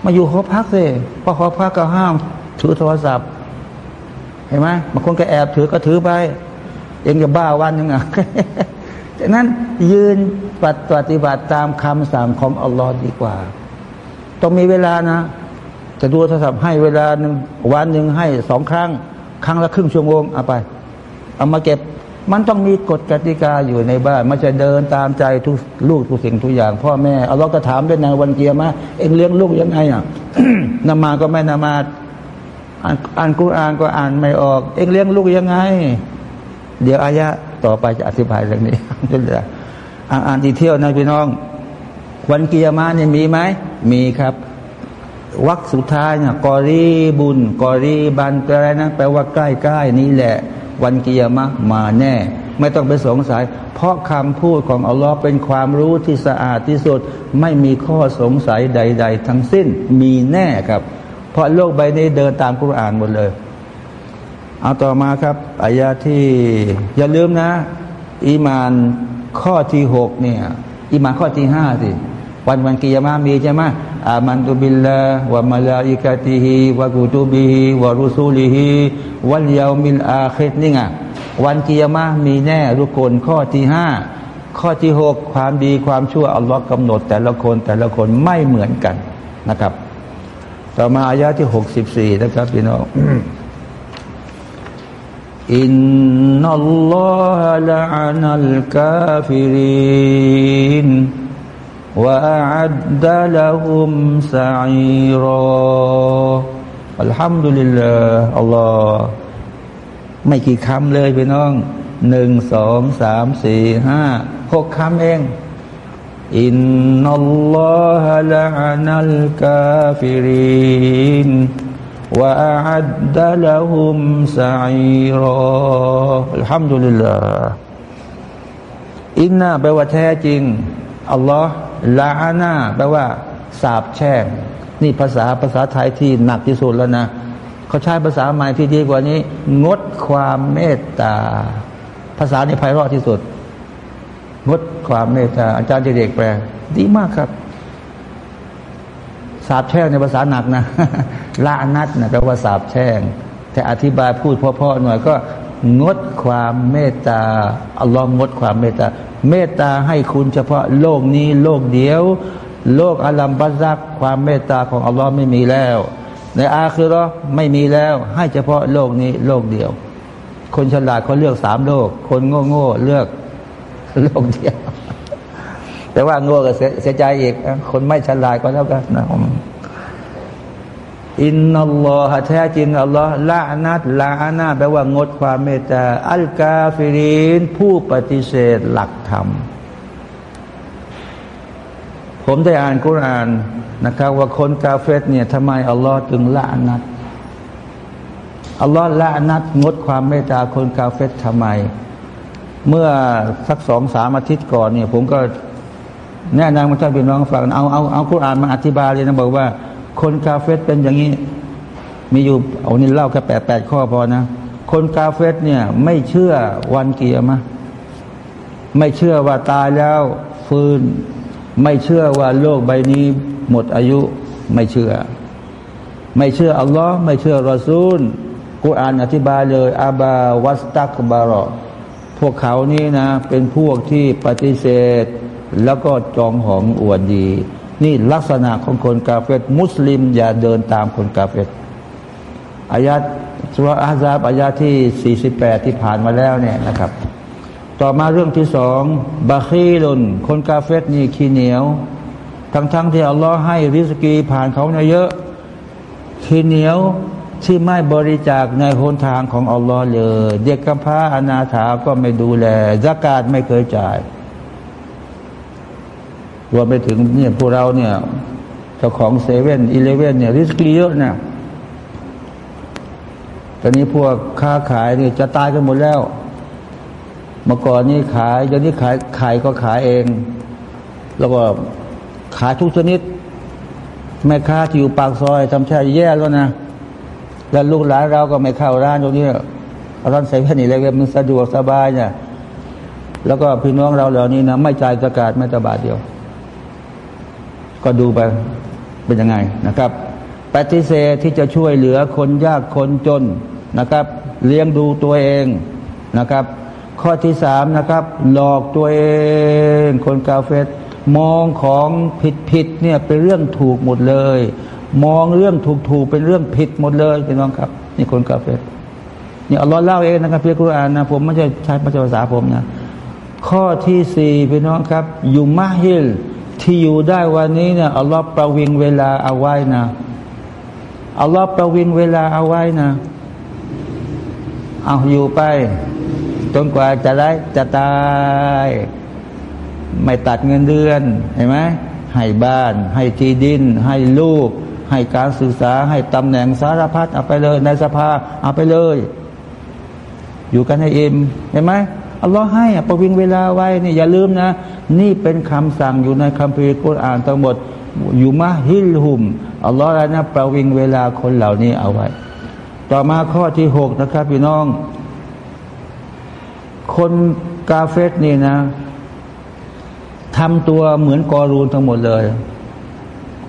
มาอยู่หอพักสิพอหอพักก็ห้ามถือโทรศัพท์ เห็นไหมบางคนก็แอบถือก็ถือไป เองจะบ้าวันยังไงจากนั้นยืนปฏิบัติตามคำสั่งของอัลลอฮ์ดีกว่า ต้องมีเวลานะ จะดูโทรศัพท์ให้เวลาหนึ่งวันหนึ่งให้สองครั้ง ครั้งละครึ่งชั่วโมงเอาไป เอามาเก็บ มันต้องมีกฎกติกาอยู่ในบ้านไมันจะเดินตามใจทุกลูกทุกสิ่งทุกอย่าง พ่อแม่เอาเราก็ถามด้วยในวันเกียร์มาเองเลี้ยงลูกยังไงอะนมาก็ไม่นมาอ่านอ่านกุรอานก็อ่านไม่ออก เองเลี้ยงลูกยังไง เดี๋ยวอายะต่อไปจะอธิบายเรื่องนี้เดี๋ยวอ่านอีเที่ยวนะพี่น้อง วันเกียร์มาเนี่ยมีไหมมีครับวักสุดท้ายเนี่ยกอรีบุญกอรีบันอะไรนะแปลว่าใกล้ๆนี้แหละ วันกิยามะมาแน่ ไม่ต้องไปสงสัย เพราะคำพูดของอัลลอฮ์เป็นความรู้ที่สะอาดที่สุด ไม่มีข้อสงสัยใด ๆ ทั้งสิ้นมีแน่ครับ เพราะโลกใบนี้เดินตามกุรานหมดเลย เอาต่อมาครับอายาที่อย่าลืมนะ อีมานข้อที่หกเนี่ยอีมานข้อที่ห้าสิ วันวันกิยามะมีใช่ไหมآمنت بالله وملائكته وكتبه ورسله واليوم الآخر นี่ไงวันกิยามะมีแน่ทุกคนข้อที่ห้าข้อที่หกความดีความชั่วอัลลอฮ์กำหนด แต่ละคนแต่ละคนไม่เหมือนกันนะครับ ต่อมาอายะที่หกสิบสี่นะครับพี่น้องإن الله لعن الกาฟิริน وأعد لهم سعيرا الحمد لله อัลลอฮ์ไม่กี่คำเลยพี่น้องหนึ่งสองสามสี่ห้าหกคำเองอินนัลลอฮะละอานัลกาฟิรินวะอัดดะละฮุมสัยรออัลฮัมดุลิลลาห์อินนาแปลว่าแท้จริงอัลลอฮ์ ลาอานาแปลว่า สาบแช่ง นี่ภาษาภาษาไทยที่หนักที่สุดแล้วนะเขาใช้ภาษาใหม่ที่ดีกว่านี้ งดความเมตตา ภาษานี้ไพเราะที่สุด งดความเมตตา อาจารย์เด็กแปล ดีมากครับ สาบแช่งในภาษาหนักนะละนัดนะแปลว่าสาบแช่ง แต่อธิบายพูดเพาะๆหน่อยก็งดความเมตตาอัลลอฮ์งดความเมตตา เมตตาให้คุณเฉพาะโลกนี้โลกเดียว โลกอัลลัมบัซักความเมตตาของอัลลอฮ์ไม่มีแล้ว ในอาคือรอไม่มีแล้ว ให้เฉพาะโลกนี้โลกเดียว คนฉลาดเขาเลือกสามโลก คนโง่โง่เลือกโลกเดียว แต่ว่าโง่ก็เสียใจอีก คนไม่ฉลาดก็แล้วกันนะ อินนัลลอฮ์แท้จริงอัลลอฮ์ละนัดละอานาแปลว่างดความเมตตาอัลกาฟิรินผู้ปฏิเสธหลักธรรม ผมได้อ่านกุรานนะครับว่าคนกาเฟตเนี่ยทำไมอัลลอฮ์จึงละนัดอัลลอฮ์ละนัดงดความเมตตาคนกาเฟตทำไม เมื่อสักสองสามอาทิตย์ก่อนเนี่ยผมก็แนะนำมาท่านพี่น้องฟังเอาเอาเอาคุรานมาอธิบายเลยนะบอกว่า คนกาเฟตเป็นอย่างนี้ มีอยู่เอานี่เล่าแค่แปดแปดข้อพอนะ คนกาเฟตเนี่ย ไม่เชื่อวันเกียร์มะไม่เชื่อว่าตายแล้วฟื้น ไม่เชื่อว่าโลกใบนี้ หมดอายุไม่เชื่อ ไม่เชื่ออัลลอฮ์ไม่เชื่อรอซูลกุรอานอธิบายเลยอาบาวัสตักบารอพวกเขานี่นะ เป็นพวกที่ปฏิเสธ แล้วก็จองหองอวดดี นี่ลักษณะของคนกาเฟตมุสลิม อย่าเดินตามคนกาเฟตอายะสุรอาซาบอายะที่ 48 ที่ผ่านมาแล้วเนี่ยนะครับ ต่อมาเรื่องที่สองบาคีลุนคนกาเฟตนี่ขี้เหนียว ทั้งๆทที่อัลลอฮ์ให้ริสกีผ่านเขาเนี่ยเยอะขี้เหนียวที่ไม่บริจาคในหนทางของอัลลอฮ์เลย เด็กกำพร้าอนาถาก็ไม่ดูแลจักาดไม่เคยจ่าย รวมไปถึงเนี่ยพวกเราเนี่ยเจ้าของเซเว่นอีเลเว่นเนี่ยริสกีเยอะนะตอนนี้พวกค้าขายเนี่ยจะตายกันหมดแล้ว เมื่อก่อนนี่ขายเดี๋ยวนี้ขายขายก็ขายเอง แล้วก็ขายทุกชนิด แม่ค้าที่อยู่ปากซอยทำแช่แย่แล้วนะ แล้วลูกหลานเราก็ไม่เข้าร้านตรงนี้ร้านเซเว่นอีเลเว่นมันสะดวกสบายเนี่ยแล้วก็พี่น้องเราเหล่านี้นะไม่จ่ายสกาดไม่ตบาทเดียว ก็ดูไปเป็นยังไงนะครับ ปฏิเสธที่จะช่วยเหลือคนยากคนจนนะครับ เลี้ยงดูตัวเองนะครับ ข้อที่สามนะครับ หลอกตัวเอง คนกาเฟตมองของผิดผิดเนี่ยเป็นเรื่องถูกหมดเลย มองเรื่องถูกถูกเป็นเรื่องผิดหมดเลยพี่น้องครับ นี่คนกาเฟตนี่อัลลอฮ์เล่าเองนะครับพี่กุรอานนะผมไม่ใช่ใช้ภาษาผมนะข้อที่สี่พี่น้องครับ อยู่มาฮิล ที่อยู่ได้วันนี้เนี่ยอัลลอฮ์ประวิงเวลาเอาไว้นะอัลลอฮ์ประวิงเวลาเอาไว้นะเอาอยู่ไปจนกว่าจะได้จะตาย ไม่ตัดเงินเดือนเห็นไหมให้บ้าน ให้ที่ดิน ให้ลูก ให้การศึกษา ให้ตำแหน่งสารพัดเอาไปเลยในสภาเอาไปเลย อยู่กันให้อิ่มเห็นไหมอัลลอฮ์ให้ประวิงเวลาไว้นี่อย่าลืมนะ นี่เป็นคำสั่งอยู่ในคัมภีร์กุรอานทั้งหมดอยู่มาฮิลหุมอัลลอฮ์นะประวิงเวลาคนเหล่านี้เอาไว้ ต่อมาข้อที่หกนะครับพี่น้อง คนกาเฟตนี่นะทำตัวเหมือนกอรูนทั้งหมดเลย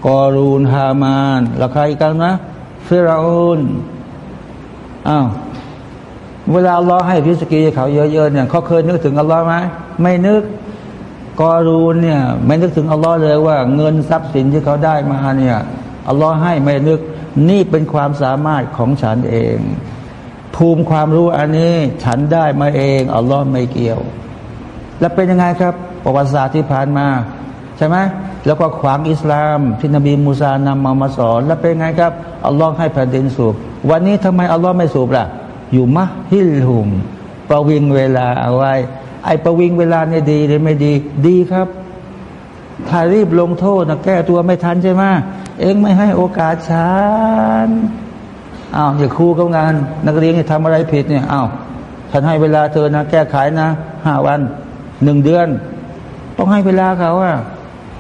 กอรูนฮามานแล้วใครกันนะฟิราอุนอ้าวเวลาอัลลอฮ์ให้ริสกีเขาเยอะๆเนี่ยเขาเคยนึกถึงอัลลอฮ์ไหมไม่นึก กอรูนเนี่ยไม่นึกถึงอัลลอฮ์เลยว่าเงินทรัพย์สินที่เขาได้มาเนี่ยอัลลอฮ์ให้ไม่นึกนี่เป็นความสามารถของฉันเอง ภูมิความรู้อันนี้ฉันได้มาเองอัลลอฮ์ไม่เกี่ยว แล้วเป็นยังไงครับ ประวัติศาสตร์ที่ผ่านมาใช่ไหมแล้วก็ขวางอิสลาม ที่นบีมูซานำมามาสอน แล้วเป็นไงครับอัลลอฮ์ให้แผ่นดินสูบวันนี้ทำไมอัลลอฮ์ไม่สูบล่ะอยู่มะฮิลหุมประวิงเวลาเอาไว้ ไอ้ประวิงเวลาเนี่ยดีหรือไม่ดีดีครับ ถ้ารีบลงโทษนะแก้ตัวไม่ทันใช่ไหมเองไม่ให้โอกาสฉันอ้าวอย่าครูเขางาน นักเรียนทำอะไรผิดเนี่ยอ้าวฉันให้เวลาเธอนะแก้ไขนะห้าวันหนึ่งเดือน ต้องให้เวลาเขาอะ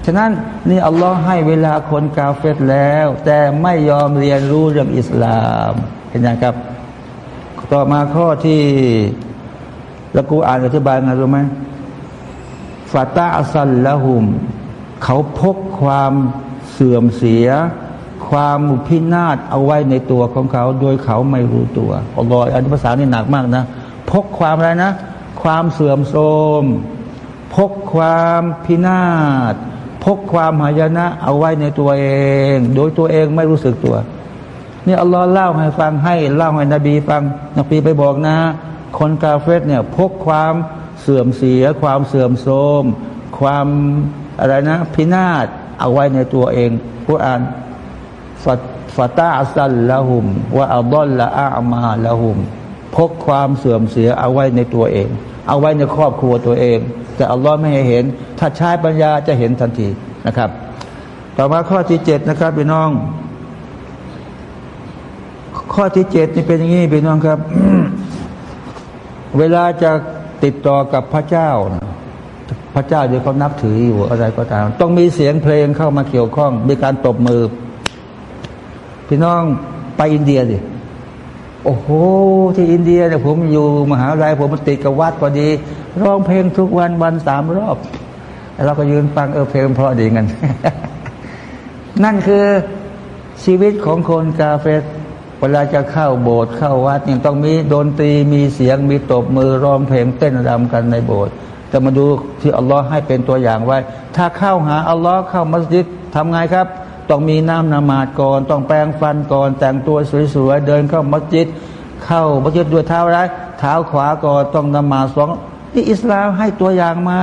ฉะนั้นนี่อัลลอฮ์ให้เวลาคนกาเฟตแล้ว แต่ไม่ยอมเรียนรู้เรื่องอิสลาม เห็นไหมครับ ต่อมาข้อที่ แล้วกูอ่านอธิบายไงรู้ไหมฟาตาอัสัลละหุม เขาพกความเสื่อมเสีย ความพินาศเอาไว้ในตัวของเขา โดยเขาไม่รู้ตัวอัลลอฮ์อันภาษานี่หนักมากนะ พกความอะไรนะ ความเสื่อมโทรมพกความพินาศพกความหายนะเอาไว้ในตัวเอง โดยตัวเองไม่รู้สึกตัว นี่อัลลอฮ์เล่าให้ฟังให้เล่าให้นบีฟังนบีไปบอกนะ คนกาเฟตเนี่ยพกความเสื่อมเสีย ความเสื่อมโทรมความอะไรนะพินาศเอาไว้ในตัวเองกุรอานฟัฟาตาอัสัลละหุมว่าอัลลอฮละอามาละหุมพกความเสื่อมเสียเอาไว้ในตัวเอง เอาไว้ในครอบครัวตัวเอง แต่อัลลอฮ์ไม่ให้เห็น ถ้าใช้ปัญญาจะเห็นทันทีนะครับ ต่อมาข้อที่เจ็ดนะครับพี่น้อง ข้อที่เจ็ดนี่เป็นอย่างนี้พี่น้องครับ เวลาจะติดต่อกับพระเจ้านะพระเจ้าเดี๋ยวเขานับถืออยู่อะไรก็ตาม ต้องมีเสียงเพลงเข้ามาเกี่ยวข้อง มีการตบมือ พี่น้องไปอินเดียดิโอ้โห ที่อินเดียเนี่ยผมอยู่มหาลัยผมมันติดกับวัดพอดี ร้องเพลงทุกวันวันสามรอบเราก็ยืนฟังเออเพลงเพราะดีกัน นั่นคือชีวิตของคนกาเฟส เวลาจะเข้าโบสถ์เข้าวัดเนี่ยต้องมีดนตรีมีเสียงมีตบมือร้องเพลงเต้นรำกันในโบสถ์แต่มาดูที่อัลลอฮ์ให้เป็นตัวอย่างไว้ ถ้าเข้าหาอัลลอฮ์เข้ามัสยิดทำไงครับ ต้องมีน้ำนมาดก่อน ต้องแปรงฟันก่อน แต่งตัวสวยๆเดินเข้ามัสยิด เข้ามัสยิดด้วยเท้าไรเท้าขวาก่อนต้องนมาสองนี่อิสลามให้ตัวอย่างมา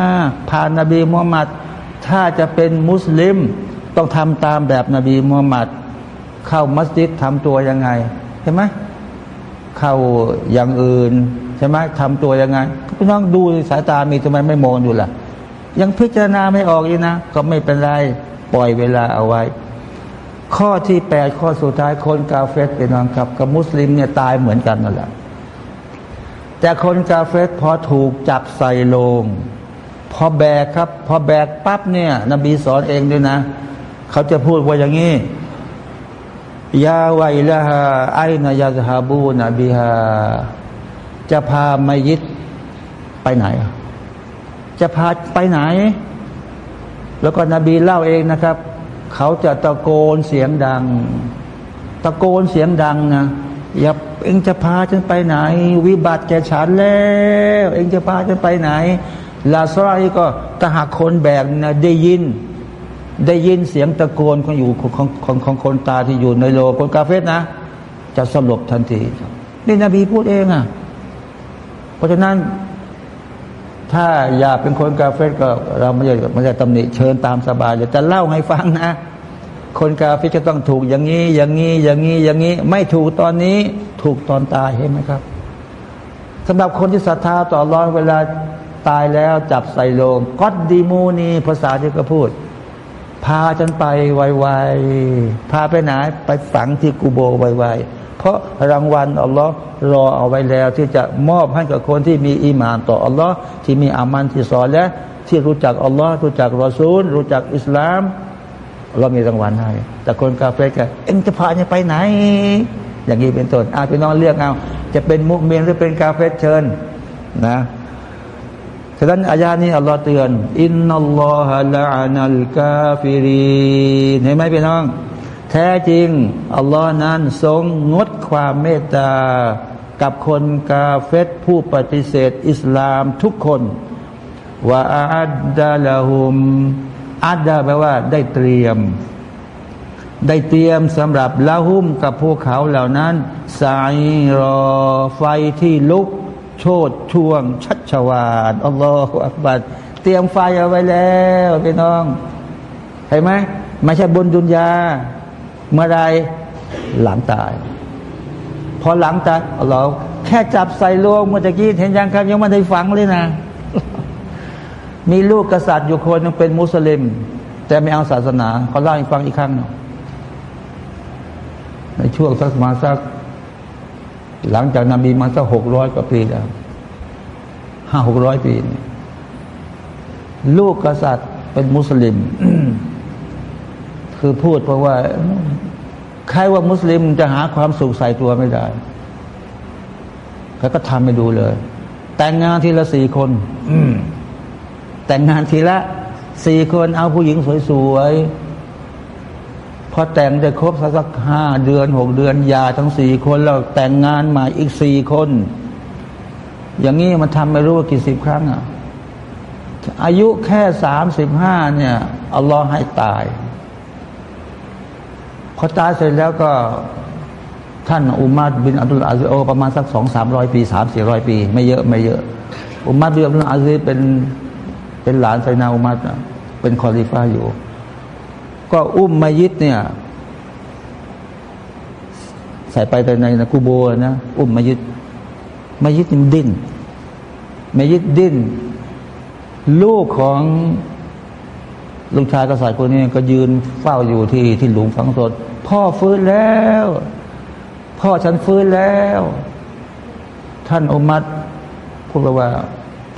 ผ่านนบีมุฮัมมัดถ้าจะเป็นมุสลิม ต้องทำตามแบบนบีมุฮัมมัด เข้ามัสยิดทำตัวยังไงเห็นไหมเข้าอย่างอื่นใช่ไหมทำตัวยังไงพี่น้องดูสายตามีทำไมไม่มองอยู่ล่ะ ยังพิจารณาไม่ออกอีกนะ ก็ไม่เป็นไรปล่อยเวลาเอาไว้ ข้อที่แปดข้อสุดท้ายคนกาเฟสเป็นน้องครับกับมุสลิมเนี่ยตายเหมือนกันนั่นแหละแต่คนกาเฟสพอถูกจับใส่โลงพอแบกครับ พอแบกปั๊บเนี่ย นบีสอนเองด้วยนะ เขาจะพูดว่าอย่างนี้ ยาไวละฮาไอนายาฮาบูนบีฮาจะพามายิดไปไหน จะพาไปไหน แล้วก็นบีเล่าเองนะครับ เขาจะตะโกนเสียงดัง ตะโกนเสียงดังนะอย่าเองจะพาฉันไปไหน วิบัติแกฉันแล้ว เองจะพาฉันไปไหนลาซรายก็ถ้าหากคนแบกนะได้ยิน ได้ยินเสียงตะโกนของอยู่ของของของคนตาที่อยู่ในโลคนกาเฟสนะ จะสลบทันทีนี่นบีพูดเองอะ เพราะฉะนั้น ถ้าอยากเป็นคนกาเฟสก็เราไม่ใช่ไม่ใช่ตำหนิเชิญตามสบายจะเล่าให้ฟังนะ คนกาเฟสจะต้องถูกอย่างนี้ อย่างนี้ อย่างนี้ อย่างนี้ ไม่ถูกตอนนี้ ถูกตอนตายเห็นไหมครับสำหรับคนที่ศรัทธาต่อร้อนเวลาตายแล้วจับใส่โลงก็ดดีมูนีภาษาที่ก็พูด พาฉันไปไวๆพาไปไหนไปฝังที่กูโบไวๆเพราะรางวัลอัลลอฮ์รอเอาไว้แล้วที่จะมอบให้กับคนที่มีอีมานต่ออัลลอฮ์ที่มีอามันที่สอนและที่รู้จักอัลลอฮ์รู้จักรอซูล รู้จักอิสลามเรามีรางวัลให้แต่คนกาเฟ่ก็เอ็งจะพาเนี่ยไปไหน อย่างนี้เป็นต้นอาพี่น้องเลือกเอาจะเป็นมุกเมนหรือเป็นกาเฟ่เชิญนะ ฉะนั้นอายานี้อัลลอฮ์เตือนอินนัลลอฮะละอานัลกาฟิรีเห็นไหมพี่น้อง แท้จริงอัลลอฮ์นั้นทรงงดความเมตตา กับคนกาเฟตผู้ปฏิเสธ อิสลามทุกคนว่าอัดดาละหุมอัดดาแปลว่าได้เตรียม ได้เตรียมสำหรับละหุมกับพวกเขาเหล่านั้นสายรอไฟที่ลุก โชดช่วง ชัชวานอัลลอฮฺอักบัดเตรียมไฟเอาไว้แล้วพี่น้องเห็นไหมไม่ใช่บนดุนยา เมื่อไรหลังตาย พอหลังตายเราแค่จับใส่โลงเมื่อกี้เห็นยังครับยังไม่ได้ฟังเลยนะ มีลูกกษัตริย์อยู่คนนึงเป็นมุสลิม แต่ไม่เอาศาสนาเขาเล่าให้ฟังอีกครั้งหนึ่งในช่วงสักมาสัก หลังจากนบีมาสักหกร้อยกว่าปีแล้วห้าหกร้อยปี ลูกกษัตริย์เป็นมุสลิม คือพูดเพราะว่า ใครว่ามุสลิมจะหาความสุขใส่ตัวไม่ได้เขาก็ทำไปดูเลย แต่งงานทีละสี่คนอืมแต่งงานทีละสี่คนเอาผู้หญิงสวยๆพ อแต่งได้ครบสักห้าเดือนหกเดือนยาทั้งสี่คนแล้วแต่งงานใหม่อีกสี่คน อย่างนี้มันทำไม่รู้ว่ากี่สิบครั้งอะอายุแค่สามสิบห้าเนี่ยอัลลอฮ์ให้ตายพอตายเสร็จแล้วก็ท่านอุมัรบินอับดุลอาซิซประมาณสักสองสามร้อยปีสามสี่ร้อยปี ไม่เยอะไม่เยอะ อุมัรบินอับดุลอาซิซเป็นเป็นหลานไซนาอุมัรเป็นคอลิฟ้าอยู่ ก็อุ้มมายัตเนี่ย ใส่ไปในในกูโบนะอุ้มมายิดมายิดมันดิ้นมายิดดิ้น ลูกของลูกชายกษัตริย์คนนี้ก็ยืนเฝ้าอยู่ที่ที่หลุมฝังศพพ่อฟื้นแล้ว พ่อฉันฟื้นแล้ว ท่านอุมัดพูดว่า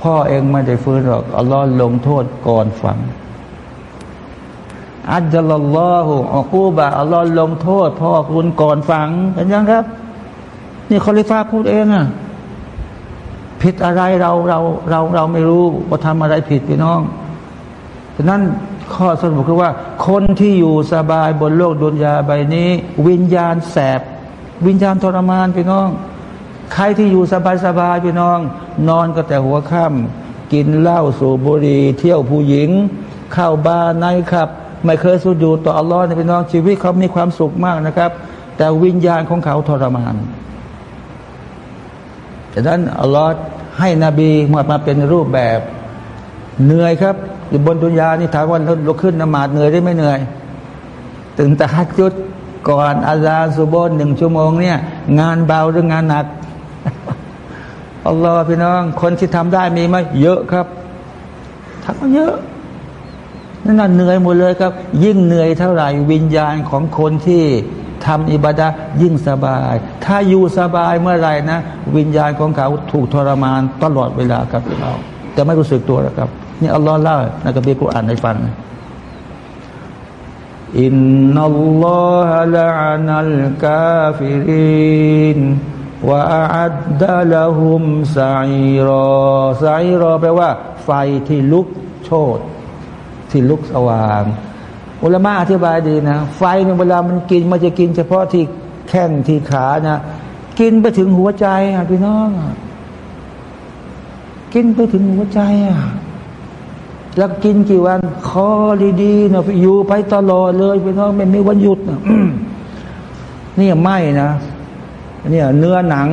พ่อเองไม่ได้ฟื้นหรอกอัลลอฮ์ลงโทษก่อนฝัง อัจลลอฮุอักูบะอัลลอฮ์ลงโทษพ่อคุณก่อนฝังเห็นยังครับ นี่คอลิฟ้าพูดเองอะผิดอะไรเราเราเราเราไม่รู้ว่าทำอะไรผิดพี่น้องดังนั้นข้อสรุปคือว่า คนที่อยู่สบายบนโลกดุนยาใบนี้ วิญญาณแสบ วิญญาณทรมานพี่น้อง ใครที่อยู่สบายสบายพี่น้อง นอนก็แต่หัวค่ำกินเหล้าสูบบุหรี่เที่ยวผู้หญิง เข้าบาร์ไนต์คลับ ไม่เคยสุญูต่ออัลลอฮ์ในพี่น้องชีวิตเขามีความสุขมากนะครับ แต่วิญญาณของเขาทรมานดังนั้นอัลลอฮ์ให้นบีมามาเป็นรูปแบบเหนื่อยครับ อยู่บนดุนยานี่ถามว่าลุกขึ้นนมาดเหนื่อยได้ไม่เหนื่อย ถึงตะฮัดจุดก่อนอาซาสุบนหนึ่งชั่วโมงเนี่ย งานเบาหรืองานหนักอัลลอฮ์พี่น้อง คนที่ทำได้มีไหมเยอะครับทำเยอะ นั่นน่ะเหนื่อยหมดเลยครับ ยิ่งเหนื่อยเท่าไหร่วิญญาณของคนที่ทำอิบาดะยิ่งสบาย ถ้าอยู่สบายเมื่อไหร่นะ วิญญาณของเขาถูกทรมานตลอดเวลาครับพี่น้องแต่ไม่รู้สึกตัวแล้วครับ นี่อัลลอฮ์เล่าในกัมภีร์กุรอานให้ฟังอินนัลลอฮะละอานัลกาฟิรินวะอัดดะละุมสัยรอสัยรอแปลว่า ไฟที่ลุกโชด ที่ลุกสว่างอุลามะอธิบายดีนะ ไฟเนี่ยเวลามันกินมันจะกิน เฉพาะที่แข้งที่ขานะ กินไปถึงหัวใจอะพี่น้องกินไปถึงหัวใจอะแล้วกินกี่วันคอดีๆนะอยู่ไปตลอดเลยพี่น้องไม่มีวันหยุดนะนี่ไหมนะเนี่ยเนื้อหนัง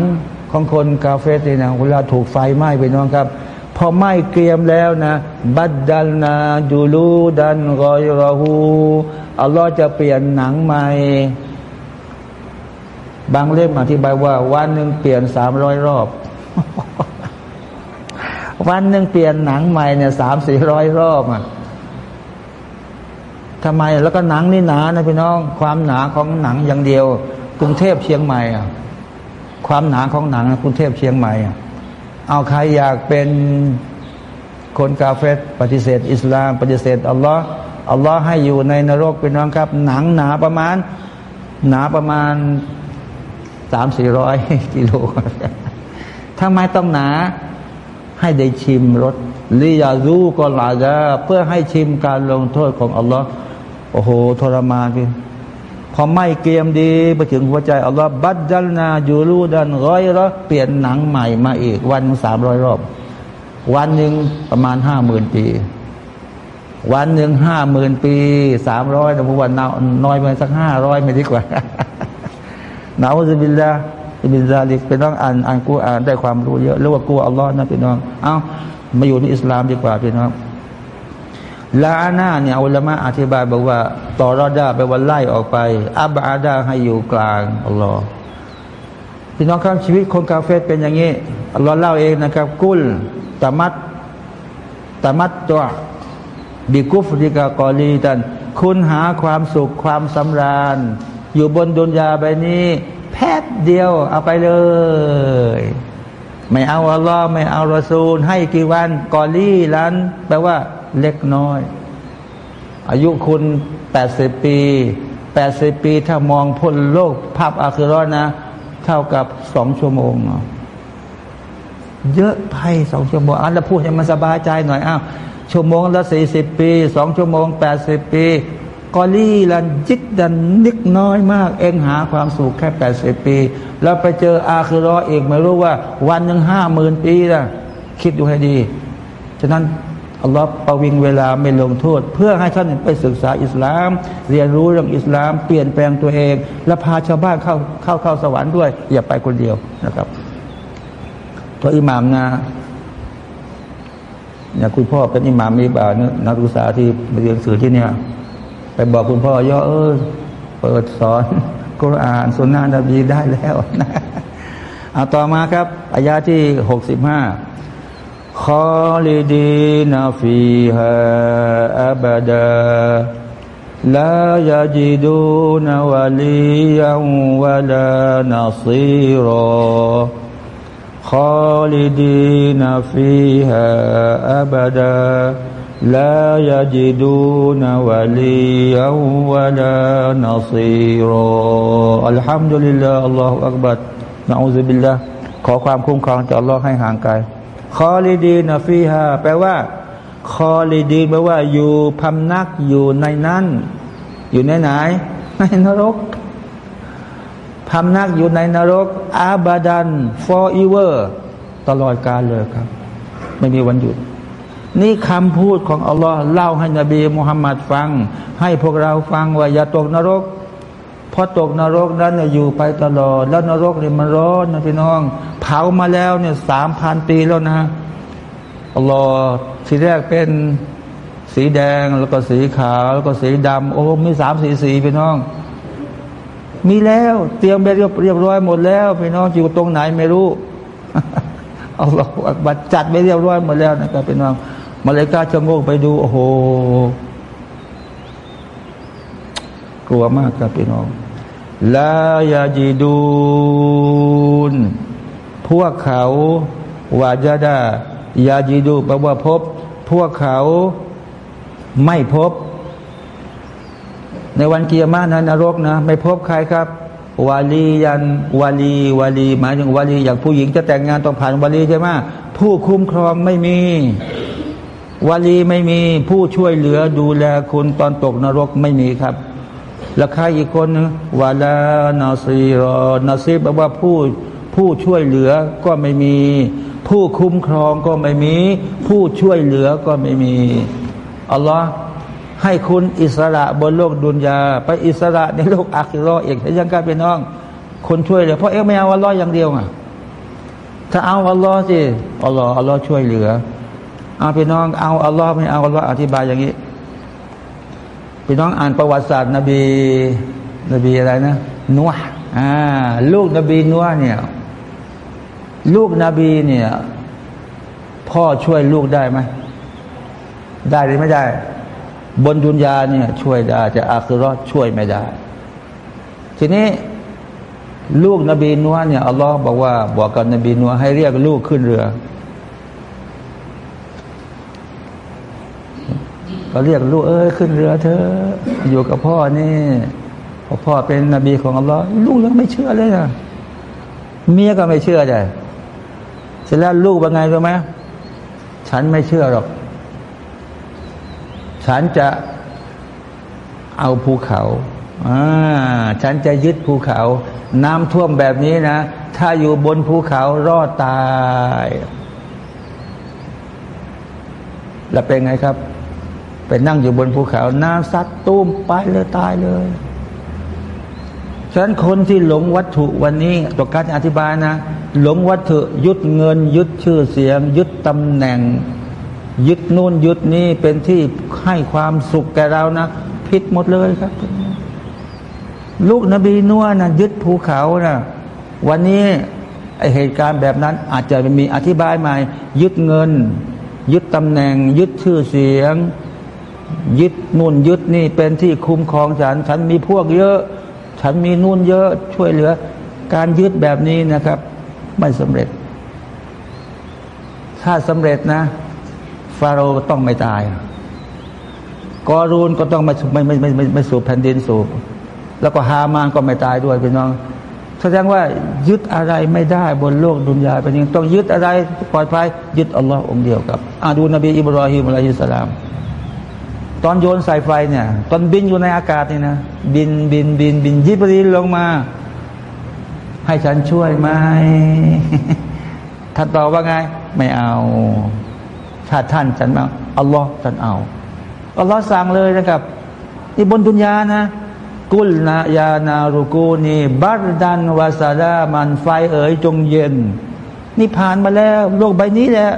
ของคนกาเฟสเนี่ยนะเวลาถูกไฟไหม้ไปน้องครับ พอไหม้เกรียมแล้วนะ บัดดัลนาจูลูดันรอยรอฮูอัลลอฮ์จะเปลี่ยนหนังใหม่ บางเล่มอธิบายว่า วันหนึ่งเปลี่ยนสามร้อยรอบ วันหนึ่งเปลี่ยนหนังใหม่เนี่ยสามสี่ร้อยรอบอะทำไมแล้วก็หนังนี่หนานะพี่น้อง ความหนาของหนังอย่างเดียว กรุงเทพเชียงใหม่อะความหนาของหนังกรุงเทพเชียงใหม่อะ เอาใครอยากเป็นคนกาเฟตปฏิเสธ อิสลาม ปฏิเสธอัลลอฮ์อัลลอฮ์ให้อยู่ในนรกเป็นน้องครับ หนังหนาประมาณ หนาประมาณสามสี่ร้อยกิโลทำไมต้องหนาให้ได้ชิมรสลิยารูก็ลาจาเพื่อให้ชิมการลงโทษของอัลลอฮ์โอ้โห ทรมานพี่ พอไม่เกรียมดีไปถึงหัวใจอัลลอฮ์บัดดัลนายูรูดันร้อยละเปลี่ยนหนังใหม่มาอีก วันสามร้อยรอบ วันหนึ่งประมาณห้าหมื่นปี วันหนึ่งห้าหมื่นปีสามร้อยแต่วันน้อยไปสักห้าร้อยไม่ดีกว่าหนาวจะบินละจะบินซาลิกเป็นต้องอ่านอ่านกูอ่านได้ความรู้เยอะรู้ว่ากลัวอัลลอฮ์นะพี่น้อง เอ้ามาอยู่ในอิสลามดีกว่าพี่น้อง ลาอานาเนี่ยอุลามะอธิบายบอกว่าต่อรอดาแปว่าไล่ออกไป อับอาดาให้อยู่กลางอัลลอฮ์พี่น้องครับชีวิตคนกาเฟตเป็นอย่างนี้อัลลอฮ์เล่าเองนะครับ กุลตามัดตามัดตัวบิกุฟดิกากอลีตัน คุณหาความสุขความสำราญ อยู่บนดุนยาใบนี้ แพบเดียวเอาไปเลย ไม่เอาอัลลอฮ์ไม่เอารอซูล ให้กี่วันกอลีลันแปลว่า เล็กน้อย อายุคุณแปดสิบปีแปดสิบปีถ้ามองพ้นโลกภาพอาคือรอนะ เท่ากับสองชั่วโมง เยอะไปสองชั่วโมงอะแล้วพูดให้มันสบายใจหน่อยอ้าวชั่วโมงละสี่สิบปีสองชั่วโมงแปดสิบปีกอลี่ลันจิตดันนิดน้อยมาก เองหาความสุขแค่แปดสิบปี แล้วไปเจออาคือรอเองไม่รู้ว่า วันหนึ่งห้าหมื่นปีนะคิดดูให้ดี ฉะนั้น อัลลอฮ์ประวิงเวลาไม่ลงโทษ เพื่อให้ท่านไปศึกษาอิสลาม เรียนรู้เรื่องอิสลาม เปลี่ยนแปลงตัวเอง และพาชาวบ้านเข้าเข้าเข้าสวรรค์ด้วย อย่าไปคนเดียวนะครับตัวอิหมามนะเนี่ยคุณพ่อเป็นอิหมามมีบ่านักศึกษาที่เรียนสื่อที่เนี่ยไปบอกคุณพ่อย่อเออเปิดสอนกุรอานสุนนะนบีได้แล้วนะเอาต่อมาครับอายาที่หกสิบห้า خالدين فيها أبدا لا يجدون وليا ولا نصيرا خالدين فيها أبدا لا يجدون وليا ولا نصيرا الحمد لله الله أكبر نعوذ بالله ขอความคุ้มครองจากอัลลอฮ์ให้ห่างไกล คอลิดีนฟีฮาแปลว่า คอลิดีแปลว่า อยู่พำนักอยู่ในนั้น อยู่ในไหน ในนรกพำนักอยู่ในนรกอาบาดัน forever ตลอดกาลเลยครับ ไม่มีวันหยุด นี่คำพูดของอัลลอฮ์เล่าให้นบีมุฮัมมัดฟัง ให้พวกเราฟังว่าอย่าตกนรก พอตกนรกนั้นอยู่ไปตลอด แล้วนรกเนี่ยมันร้อนนะพี่น้อง เผามาแล้วเนี่ยสามพันปีแล้วนะอัลลอฮ์สีแรกเป็นสีแดงแล้วก็สีขาวแล้วก็สีดำโอ้มีสามสีสีพี่น้อง มีแล้วเตรียมไปเรียบเรียบร้อยหมดแล้วพี่น้องอยู่ตรงไหนไม่รู้เอาเราบัตรจัดไปเรียบร้อยหมดแล้วนะครับพี่น้องมาเลยกาจะโงกไปดู โอ้โห กลัวมากครับพี่น้องลายาจีดูนพวกเขาวาจาดายาจีดูแปลว่าพบ พวกเขาไม่พบ ในวันเกียรมานั้นนรกนะ ไม่พบใครครับวาลียันวาลีวาลีหมายถึงวาลีอย่างผู้หญิงจะแต่งงานต้องผ่านวาลีใช่ไหมผู้คุ้มครองไม่มีวาลีไม่มีผู้ช่วยเหลือดูแลคุณตอนตกนรกไม่มีครับ แล้วใครอีกคนวาลานาซีรอนาซีแปลว่าผู้ผู้ช่วยเหลือก็ไม่มี ผู้คุ้มครองก็ไม่มี ผู้ช่วยเหลือก็ไม่มีอัลลอฮ์ให้คุณอิสระบนโลกดุนยา ไปอิสระในโลกอาคิรอเอกยังการเป็นน้อง คนช่วยเหลือเพราะเอ็ไม่เอาอัลลอฮ์อย่างเดียวอะถ้าเอาอัลลอฮ์สิอัลลอฮ์อัลลอฮ์ช่วยเหลือเอาพี่น้องเอาอัลลอฮ์ไม่เอาอัลลอฮ์อธิบายอย่างนี้ พี่น้องอ่านประวัติศาสตร์ นบี นบีอะไรนะนัวอ่าลูกนบีนัวเนี่ยลูกนบีเนี่ย พ่อช่วยลูกได้ไหมได้หรือไม่ได้ บนดุนยาเนี่ย ช่วยได้จะอาคือรอดช่วยไม่ได้ ทีนี้ลูกนบีนัวเนี่ยอัลลอฮ์บอกว่า บอกกับนบีนัวให้เรียกลูกขึ้นเรือ ก็เรียกลูกเอ้ยขึ้นเรือเธออยู่กับพ่อนี่พอพ่อเป็นนบีของอัลลอฮ์ลูกยังไม่เชื่อเลยนะเมียก็ไม่เชื่อใจเสร็จแล้วลูกเป็นไงรู้ไหมฉันไม่เชื่อหรอก ฉันจะเอาภูเขาอ่าฉันจะยึดภูเขา น้ำท่วมแบบนี้นะ ถ้าอยู่บนภูเขารอดตาย แล้วเป็นไงครับ ไปนั่งอยู่บนภูเขาน้ำซัดตุ้มไปเลยตายเลยฉะนั้นคนที่หลงวัตถุวันนี้ตัวการอธิบายนะ หลงวัตถุยึดเงิน ยึดชื่อเสียง ยึดตำแหน่ง ยึดนู่นยึดนี่เป็นที่ให้ความสุขแก่เรานะผิดหมดเลยครับ ลูกนบีนัวนะยึดภูเขานะวันนี้ไอเหตุการณ์แบบนั้นอาจจะมีอธิบายใหม่ ยึดเงิน ยึดตำแหน่ง ยึดชื่อเสียง ยึดนู่นยึดนี่เป็นที่คุ้มครองฉัน ฉันมีพวกเยอะ ฉันมีนู่นเยอะช่วยเหลือ การยึดแบบนี้นะครับ ไม่สำเร็จ ถ้าสำเร็จนะ ฟาโรห์ต้องไม่ตายกอรูนก็ต้องไม่ไม่ไม่ไม่ไม่สูบแผ่นดินสูบ แล้วก็ฮามานก็ไม่ตายด้วยพี่น้องแสดงว่ายึดอะไรไม่ได้บนโลกดุนยาเป็นยังต้องยึดอะไรปลอดภัยยึดอัลลอฮ์องเดียวกับอาดูนบีอิบรอฮิมอะลัยฮิสสลาม ตอนโยนสายไฟเนี่ย ตอนบินอยู่ในอากาศนี่นะบินบินบินบินยิบรีลงมา ให้ฉันช่วยไหมท่านตอบว่าไง ไม่เอาถ้าท่านฉันมาอัลลอฮ์ฉันเอาอัลลอฮ์สั่งเลยนะครับนี่บนดุนยานะ กุลนายานารุกูนีบัรดันวาซาดามันไฟเอ๋ยจงเย็น นี่ผ่านมาแล้ว โลกใบนี้แหละ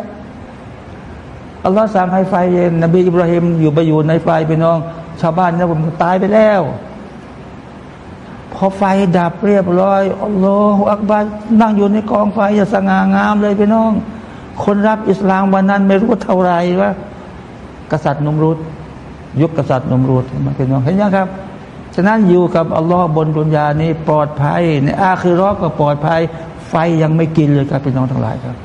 อัลลอฮ์สั่งให้ไฟเย็น นบีอิบราฮิมอยู่ไปอยู่ในไฟไปน้อง ชาวบ้านเนี่ยผมตายไปแล้ว พอไฟดับเรียบร้อยอัลลอฮฺอักบารนั่งอยู่ในกองไฟอย่าสง่างามเลยพี่น้อง คนรับอิสลามวันนั้นไม่รู้เท่าไรว่ากษัตริย์นมรุดยุคกษัตริย์นมรุดมาพี่น้องเห็นยังครับฉะนั้นอยู่กับอัลลอฮ์บนดุนยานี้ปลอดภัยในอาคือรอก็ปลอดภัย ไฟยังไม่กินเลยครับพี่น้องทั้งหลายครับ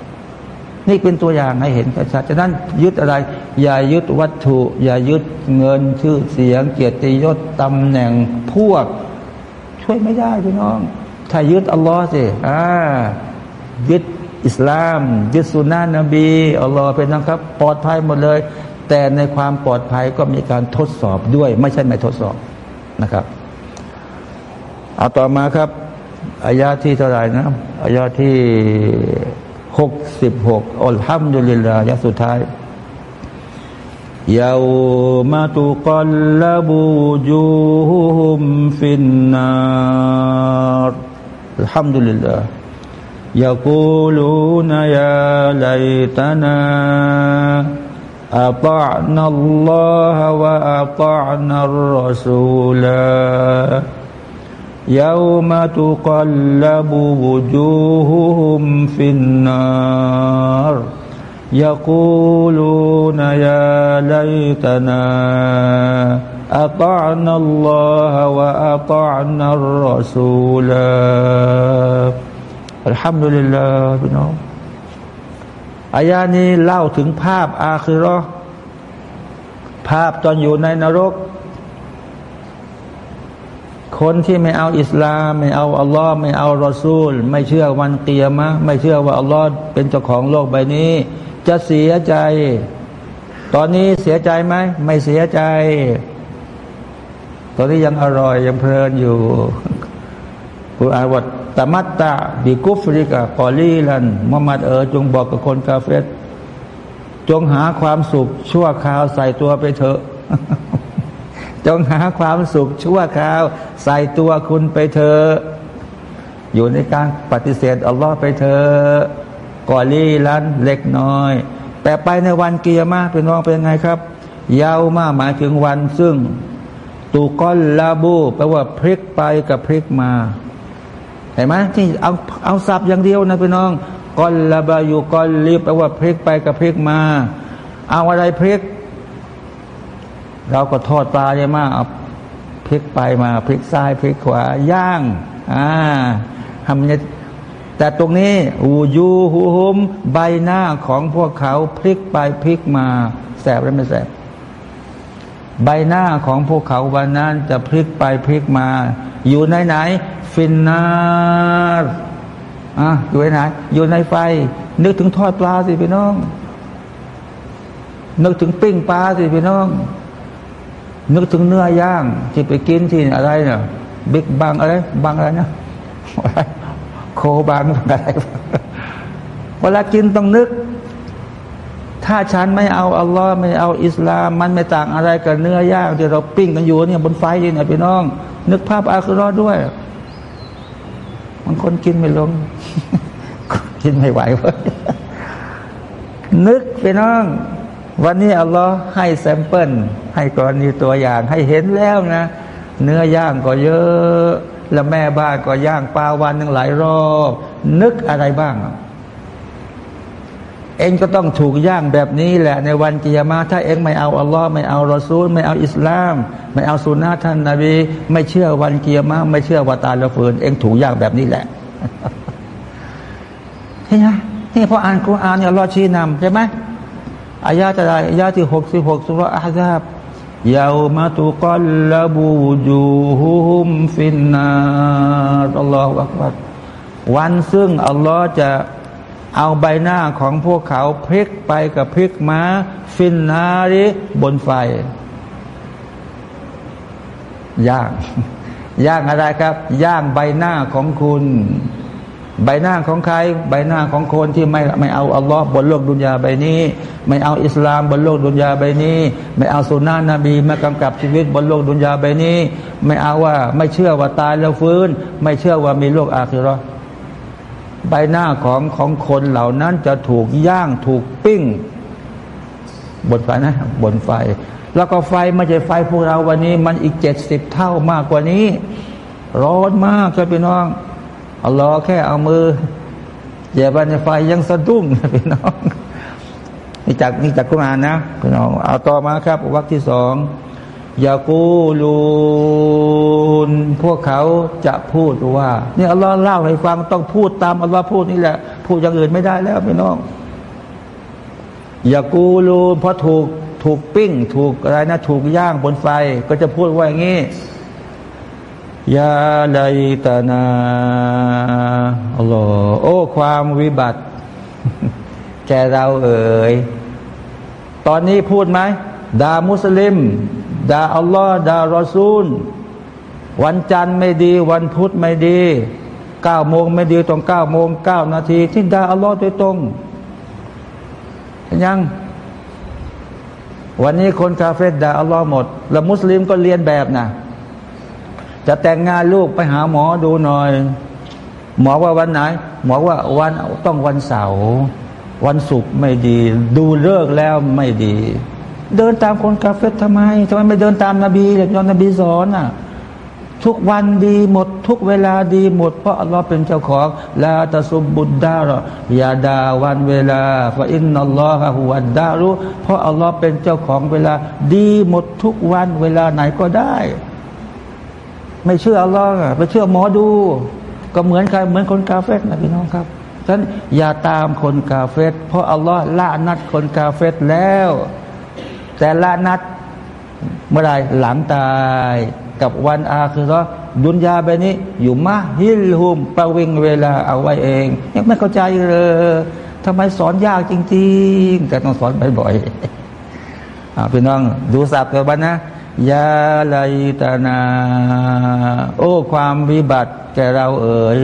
นี่เป็นตัวอย่างให้เห็นชัดฉะนั้นยึดอะไร อย่ายึดวัตถุ อย่ายึดเงินชื่อเสียง เกียรติยศตำแหน่งพวก ช่วยไม่ได้พี่น้อง ถ้ายึดอัลลอฮ์สิอ่ายึดอิสลามยึดสุนนะนบีอัลลอฮ์เป็นนะครับ ปลอดภัยหมดเลย แต่ในความปลอดภัยก็มีการทดสอบด้วย ไม่ใช่ไม่ทดสอบนะครับเอาต่อมาครับอายาที่เท่าไหร่นะอายาที่ หกสิบหกอัลฮัมดุลิลลาห์ยะสุดท้าย يوم تقلب وجوههم في النار الحمد لله يقولون يا ليتنا أطعنا الله وأطعنا الرسولا يوم تقلب وجوههم في النار يقولون يا ليتنا أطعنا الله وأطعنا الرسولا الحمد لله พี่น้องอายานี้เล่าถึงภาพอาคิรอภาพตอนอยู่ในนรก คนที่ไม่เอาอิสลาม ไม่เอาอัลลอฮ์ไม่เอารอซูล ไม่เชื่อวันเกียรมะไม่เชื่อว่าอัลลอฮ์เป็นเจ้าของโลกใบนี้ จะเสียใจ ตอนนี้เสียใจไหมไม่เสียใจ ตอนนี้ยังอร่อยยังเพลินอยู่คุณอาวัดตมัตตะบิกุฟริกะกอลีลันมุฮัมมัดเออจงบอกกับคนกาเฟตจงหาความสุขชั่วคราวใส่ตัวไปเถอะ จงหาความสุขชั่วคราว ใส่ตัวคุณไปเถอะอยู่ในการปฏิเสธอัลลอฮ์ไปเถอะกอลีลันเล็กน้อย แต่ไปในวันเกียร์มาเป็นน้องเป็นไงครับยาวมากหมายถึงวันซึ่งตูก้อนลาบูแปลว่าพลิกไปกับพลิกมาเห็นไหมที่เอาเอาสับอย่างเดียวนะพี่น้องก้อลลาบายูก้อลลีแปลว่าพลิกไปกับพลิกมา เอาอะไรพลิก เราก็ทอดปลาใช่ไหมเอาพลิกไปมาพลิกซ้ายพลิกขวาย่างอ่าทำเนี่ยแต่ตรงนี้อูยูหูหุมใบหน้าของพวกเขาพลิกไปพลิกมา แสบหรือไม่แสบ ใบหน้าของพวกเขาวันนั้นจะพลิกไปพลิกมา อยู่ในไหน ฟินนาร์อะอยู่ในไหนอยู่ในไฟ นึกถึงทอดปลาสิพี่น้อง นึกถึงปิ้งปลาสิพี่น้อง นึกถึงเนื้อย่างที่ไปกินที่อะไรเนี่ยบิ๊กบังอะไรบังอะไรนะโคบังอะไรเวลากินต้องนึก ถ้าฉันไม่เอาอัลลอฮ์ไม่เอาอิสลาม มันไม่ต่างอะไรกับเนื้อย่างที่เราปิ้งกันอยู่เนี่ยบนไฟนี่นะพี่น้อง นึกภาพอาคือรอดด้วยมันคนกินไม่ลง กินไม่ไหวเว้ยนึกพี่น้อง วันนี้อัลลอฮ์ให้ sample ให้กรณีตัวอย่างให้เห็นแล้วนะ เนื้อย่างก็เยอะ แล้วแม่บ้านก็ย่างปลาวันหนึ่งหลายรอบ นึกอะไรบ้าง เองก็ต้องถูกย่างแบบนี้แหละ ในวันกิยามะฮ์ถ้าเองไม่เอาอัลลอฮ์ไม่เอารอซูล ไม่เอาอิสลาม ไม่เอาสุนนะท่านนาบีไม่เชื่อวันกิยามะฮ์ไม่เชื่อว่าตายแล้วฟื้น เองถูกย่างแบบนี้แหละเห็นไหมนี่พออ่านกุรอานเนี่ยอัลลอฮ์ชี้นำใช่ไหม อายาจะได้อายาที่หกสิบหกสุรอาซาบยาวมาตุกลลบูจูฮุมฟินนาอัลลอฮฺอักบัรวันซึ่งอัลลอฮ์จะเอาใบหน้าของพวกเขาพลิกไปกับพลิกมาฟินนาริบนไฟ ย่าง ย่างอะไรครับ ย่างใบหน้าของคุณ ใบหน้าของใคร ใบหน้าของคนที่ไม่ไม่เอาอัลลอฮ์บนโลกดุนยาใบนี้ ไม่เอาอิสลามบนโลกดุนยาใบนี้ ไม่เอาสุนนะนบีมากำกับชีวิตบนโลกดุนยาใบนี้ ไม่เอาว่าไม่เชื่อว่าตายแล้วฟื้น ไม่เชื่อว่ามีโลกอาคิรอใบหน้าของของคนเหล่านั้นจะถูกย่างถูกปิ้ง บนไฟนะ บนไฟ แล้วก็ไฟไม่ใช่ไฟพวกเราวันนี้ มันอีกเจ็ดสิบเท่ามากกว่านี้ ร้อนมากครับพี่น้อง อัลลอฮ์แค่เอามือเหยียบในไฟยังสะดุ้งนะพี่น้องนี่จากนี่จากกุรานนะพี่น้องเอาต่อมาครับวรรคที่สองยากูลูนพวกเขาจะพูดว่านี่อัลลอฮ์เล่าให้ฟังต้องพูดตามอัลลอฮ์พูดนี่แหละพูดอย่างอื่นไม่ได้แล้วพี่น้องยากูลูนเพราะถูกถูกปิ้ง ถูกอะไรนะ ถูกย่างบนไฟ ก็จะพูดว่าอย่างนี้ ยาไลตนาอัลลอฮ์โอ้ ความวิบัติ แกเราเอ๋ย ตอนนี้พูดไหมด่ามุสลิมด่าอัลลอฮ์ด่ารอซูล วันจันทร์ไม่ดี วันพุธไม่ดีเก้าโมงไม่ดีตรงเก้าโมงเก้านาทีที่ด่าอัลลอฮ์โดยตรงยังวันนี้คนคาเฟ่ด่าอัลลอฮ์หมด แล้วมุสลิมก็เรียนแบบนะ จะแต่งงานลูกไปหาหมอดูหน่อย หมอว่าวันไหน หมอว่าวันต้องวันเสาร์วันศุกร์ไม่ดี ดูเลิกแล้วไม่ดี เดินตามคนกาเฟตทำไมทำไมไม่เดินตามนาบีอย่างยอนนบีสอนอะทุกวันดีหมด ทุกเวลาดีหมด เพราะอัลลอฮ์เป็นเจ้าของลาตะซุบบุดดารอยาดาวันเวลาฟาอินนัลลอฮะฮุวัดดารุเพราะอัลลอฮ์เป็นเจ้าของเวลา ดีหมดทุกวันเวลาไหนก็ได้ ไม่เชื่ออัลลอฮ์ไปเชื่อหมอดู ก็เหมือนใครเหมือนคนกาเฟตนะพี่น้องครับฉะนั้นอย่าตามคนกาเฟตเพราะอัลลอฮ์ละนัดคนกาเฟตแล้ว แต่ละนัดเมื่อไรหลังตายกับวันอาคือรอดุนยาแบบนี้ อยู่มาฮิลฮุมประวิงเวลาเอาไว้เอง ยังไม่เข้าใจเลยทำไมสอนยากจริง ๆ แต่ต้องสอนบ่อยๆพี่น้องดูสับกันบ้างนะ ยาไลตนา โอ้ความวิบัติแกเราเอ๋ย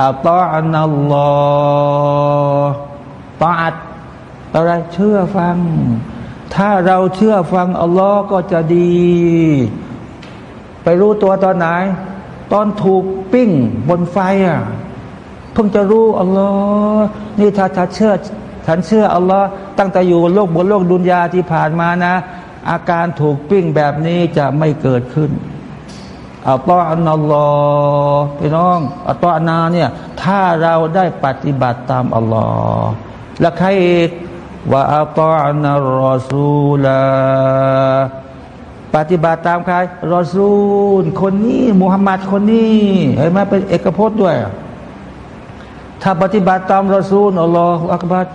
อัตออันัลลอฮ์ตออัดอะไรเชื่อฟัง ถ้าเราเชื่อฟังอัลลอฮ์ก็จะดี ไปรู้ตัวตอนไหน ตอนถูกปิ้งบนไฟอะเพิ่งจะรู้อัลลอฮ์นี่ถ้าถ้าเชื่อฉันเชื่ออัลลอฮ์ตั้งแต่อยู่โลกบนโลกดุนยาที่ผ่านมานะ อาการถูกปิ้งแบบนี้จะไม่เกิดขึ้นอัลลอฮ์อันลอพี่น้องอัลลอฮ์นาเนี่ยถ้าเราได้ปฏิบัติตามอัลลอฮ์และใครอีกว่าอัลลอฮ์อันรอซูลปฏิบัติตามใครรอซูล คนนี้มุฮัมมัดคนนี้เห็นไหมเป็นเอกพจน์ด้วย ถ้าปฏิบัติตามรอซูลอัลลอฮ์อักบัด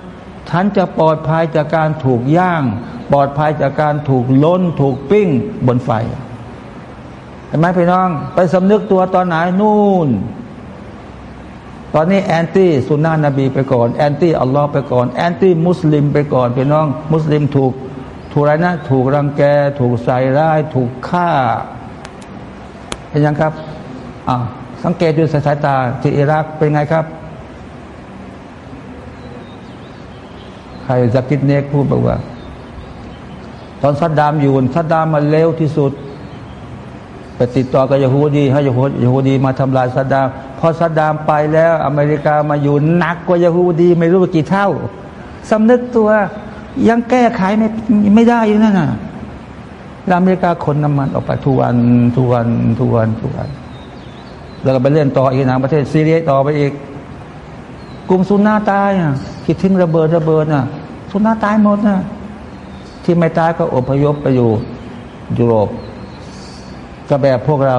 ท่านจะปลอดภัยจากการถูกย่าง ปลอดภัยจากการถูกล้น ถูกปิ้งบนไฟเห็นไหมพี่น้อง ไปสำนึกตัวตอนไหนนู่น ตอนนี้ anti สุนนะนบีไปก่อน anti อัลลอฮ์ไปก่อน anti มุสลิมไปก่อนพี่น้อง มุสลิมถูกถูกอะไรนะ ถูกรังแก ถูกใส่ร้าย ถูกฆ่าเห็นยังครับอ่าสังเกตดูสายตาที่อิรักเป็นไงครับ ใครจะกิดเนกพูดบอกว่า ตอนซัดดามอยู่ซัดดามมันเลวที่สุด ไปติดต่อกับยาฮูดี ให้ยาฮูยาฮูดีมาทำลายซัดดาม พอซัดดามไปแล้ว อเมริกามาอยู่หนักกว่ายาฮูดี ไม่รู้กี่เท่าสำนึกตัวยังแก้ไขไม่ไม่ได้อยู่นั่นน่ะอเมริกาคนน้ำมันออกไปทุกวันทุกวันทุกวันทุกวันแล้วก็ไปเล่นต่ออีกนะประเทศซีเรียต่อไปอีก กลุ่มซุนนาตายอะคิดทิ้งระเบิดระเบิดอะซุนนาตายหมดนะที่ไม่ตายก็อพยพไปอยู่ยุโรปก็แบบพวกเรา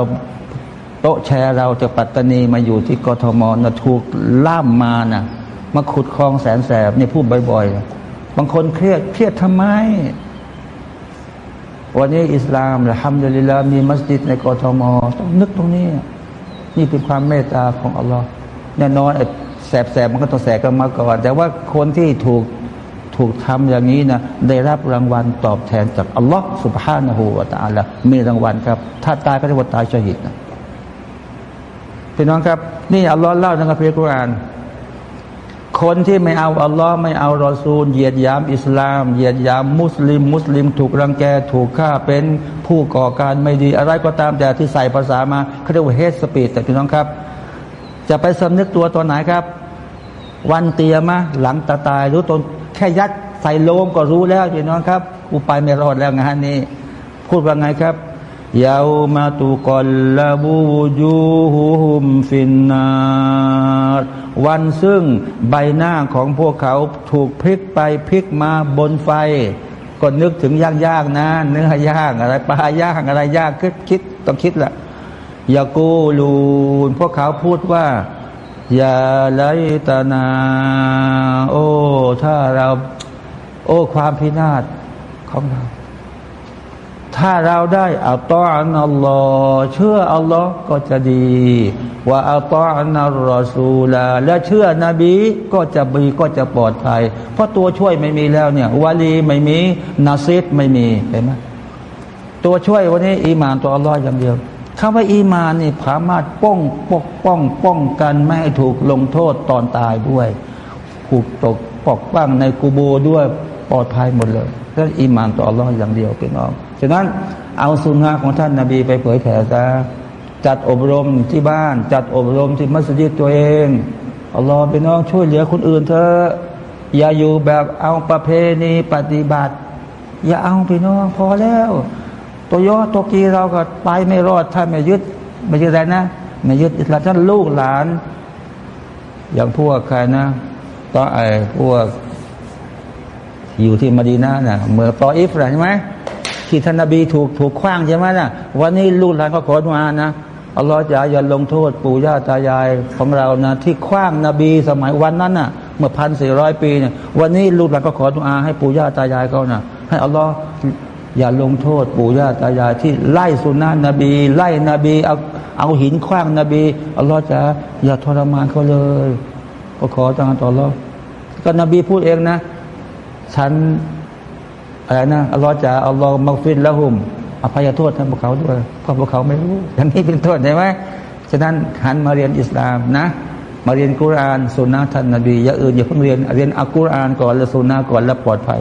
โต๊ะแชร์เราจากปัตตานีมาอยู่ที่กทมนะถูกล่ามมานะมาขุดคลองแสนแสบนี่พูดบ่อยๆ บางคนเครียดเครียดทำไม วันนี้อิสลามละฮัมดุลิลลามีมัสยิดในกรทม ต้องนึกตรงนี้ นี่เป็นความเมตตาของอัลลอฮ์แน่นอน แสบๆมันก็ต้องแสบกันมาก่อน แต่ว่าคนที่ถูกถูกทำอย่างนี้นะได้รับรางวัลตอบแทนจากอัลลอฮ์سبحانه وتعالى มีรางวัลครับ ถ้าตายก็เรียกว่าตายชหิดนะพี่น้องครับ นี่อัลลอฮ์เล่าในคัมภีร์กุรอานคนที่ไม่เอาอัลลอฮ์ไม่เอารอซูลเหยียดหยามอิสลามเหยียดหยามมุสลิม มุสลิม ถูกรังแกถูกฆ่าเป็นผู้ก่อการไม่ดีอะไรก็ตามแต่ที่ใส่ภาษามาเขาเรียกว่า hate speech แต่พี่น้องครับ จะไปสำนึกตัวตอนไหนครับ วันเตียมะหลังตาตาย รู้ตนแค่ยัดใส่โลงก็รู้แล้วพี่น้องครับกูไปไม่รอดแล้วงานนี้ พูดว่าไงครับยาวมาตุกอลลาบูจูฮุมฟินนาวันซึ่งใบหน้าของพวกเขาถูกพลิกไปพลิกมาบนไฟ ก็นึกถึงย่างๆนะ เนื้อย่างอะไรปลาย่างอะไรย่างคิดคิดต้องคิดแหละ ยากูลูนพวกเขาพูดว่ายาไลตนา โอ้ ถ้าเรา โอ้ ความพินาศของเรา ถ้าเราได้อัลตออันอัลลอฮ์เชื่ออัลลอฮ์ก็จะดีว่าอัลตออันอัลรอซูลา และเชื่อนบีก็จะบีก็จะปลอดภัย เพราะตัวช่วยไม่มีแล้วเนี่ยวาลีไม่มี นาซิดไม่มีเห็นไหมตัวช่วยวันนี้ อีมานตัวอัลลอฮ์อย่างเดียว คำว่าอีมานนี่สามารถป้องปกป้องป้องกันไม่ให้ถูกลงโทษตอนตายด้วยถูกตกปกป้องในกูโบด้วยปลอดภัยหมดเลยนั่นอีมานต่ออัลลอฮ์อย่างเดียวเป็นน้องฉะนั้นเอาสุนนะของท่านนาบีไปเผยแผ่ซะจัดอบรมที่บ้าน จัดอบรมที่มัสยิดตัวเองอัลลอฮ์เป็นน้องช่วยเหลือคนอื่นเธออย่าอยู่แบบเอาประเพณีปฏิบัติ อย่าเอาพี่น้องพอแล้ว ตัวย่อตัวกีเราก็ไปไม่รอดถ้าไม่ยึดไม่ยึดอะไรนะไม่ยึดอิสลามท่านลูกหลาน อย่างพวกใครนะต่อไอ้พวกอยู่ที่มาดีนาน่ะเมืองตออิฟใช่ไหมที่ท่านนบีถูกถูกคว้างใช่ไหมน่ะวันนี้ลูกหลานก็ขอมานะอัลลอฮฺจะอย่าลงโทษปู่ย่าตายายของเรานะ ที่คว้างนบีสมัยวันนั้นน่ะเมื่อพันสี่ร้อยปีเนี่ยวันนี้ลูกหลานก็ขอดุอาให้ปู่ย่าตายายเขานะให้อัลลอฮฺ อย่าลงโทษปู่ย่าตายายที่ไล่สุนนะนบี ไล่นบีเอาเอาหินคว้างนบีอัลลอฮฺจะอย่าทรมานเขาเลยก็ขอต่างต่อรอก็นบีพูดเองนะ ฉันอะไรนะอัลลอฮฺจะอัลลอฮฺมักฟินละหุมอภัยโทษให้พวกเขาด้วยเพราะพวกเขาไม่รู้อย่างนี้เป็นโทษใช่ไหมฉะนั้นหันมาเรียนอิสลามนะ มาเรียนกุรานสุนนะท่านนบีอย่าอื่นอย่าเพิ่งเรียนเรียนอัลกุรอานก่อนแล้วสุนนะก่อนแล้วปลอดภัย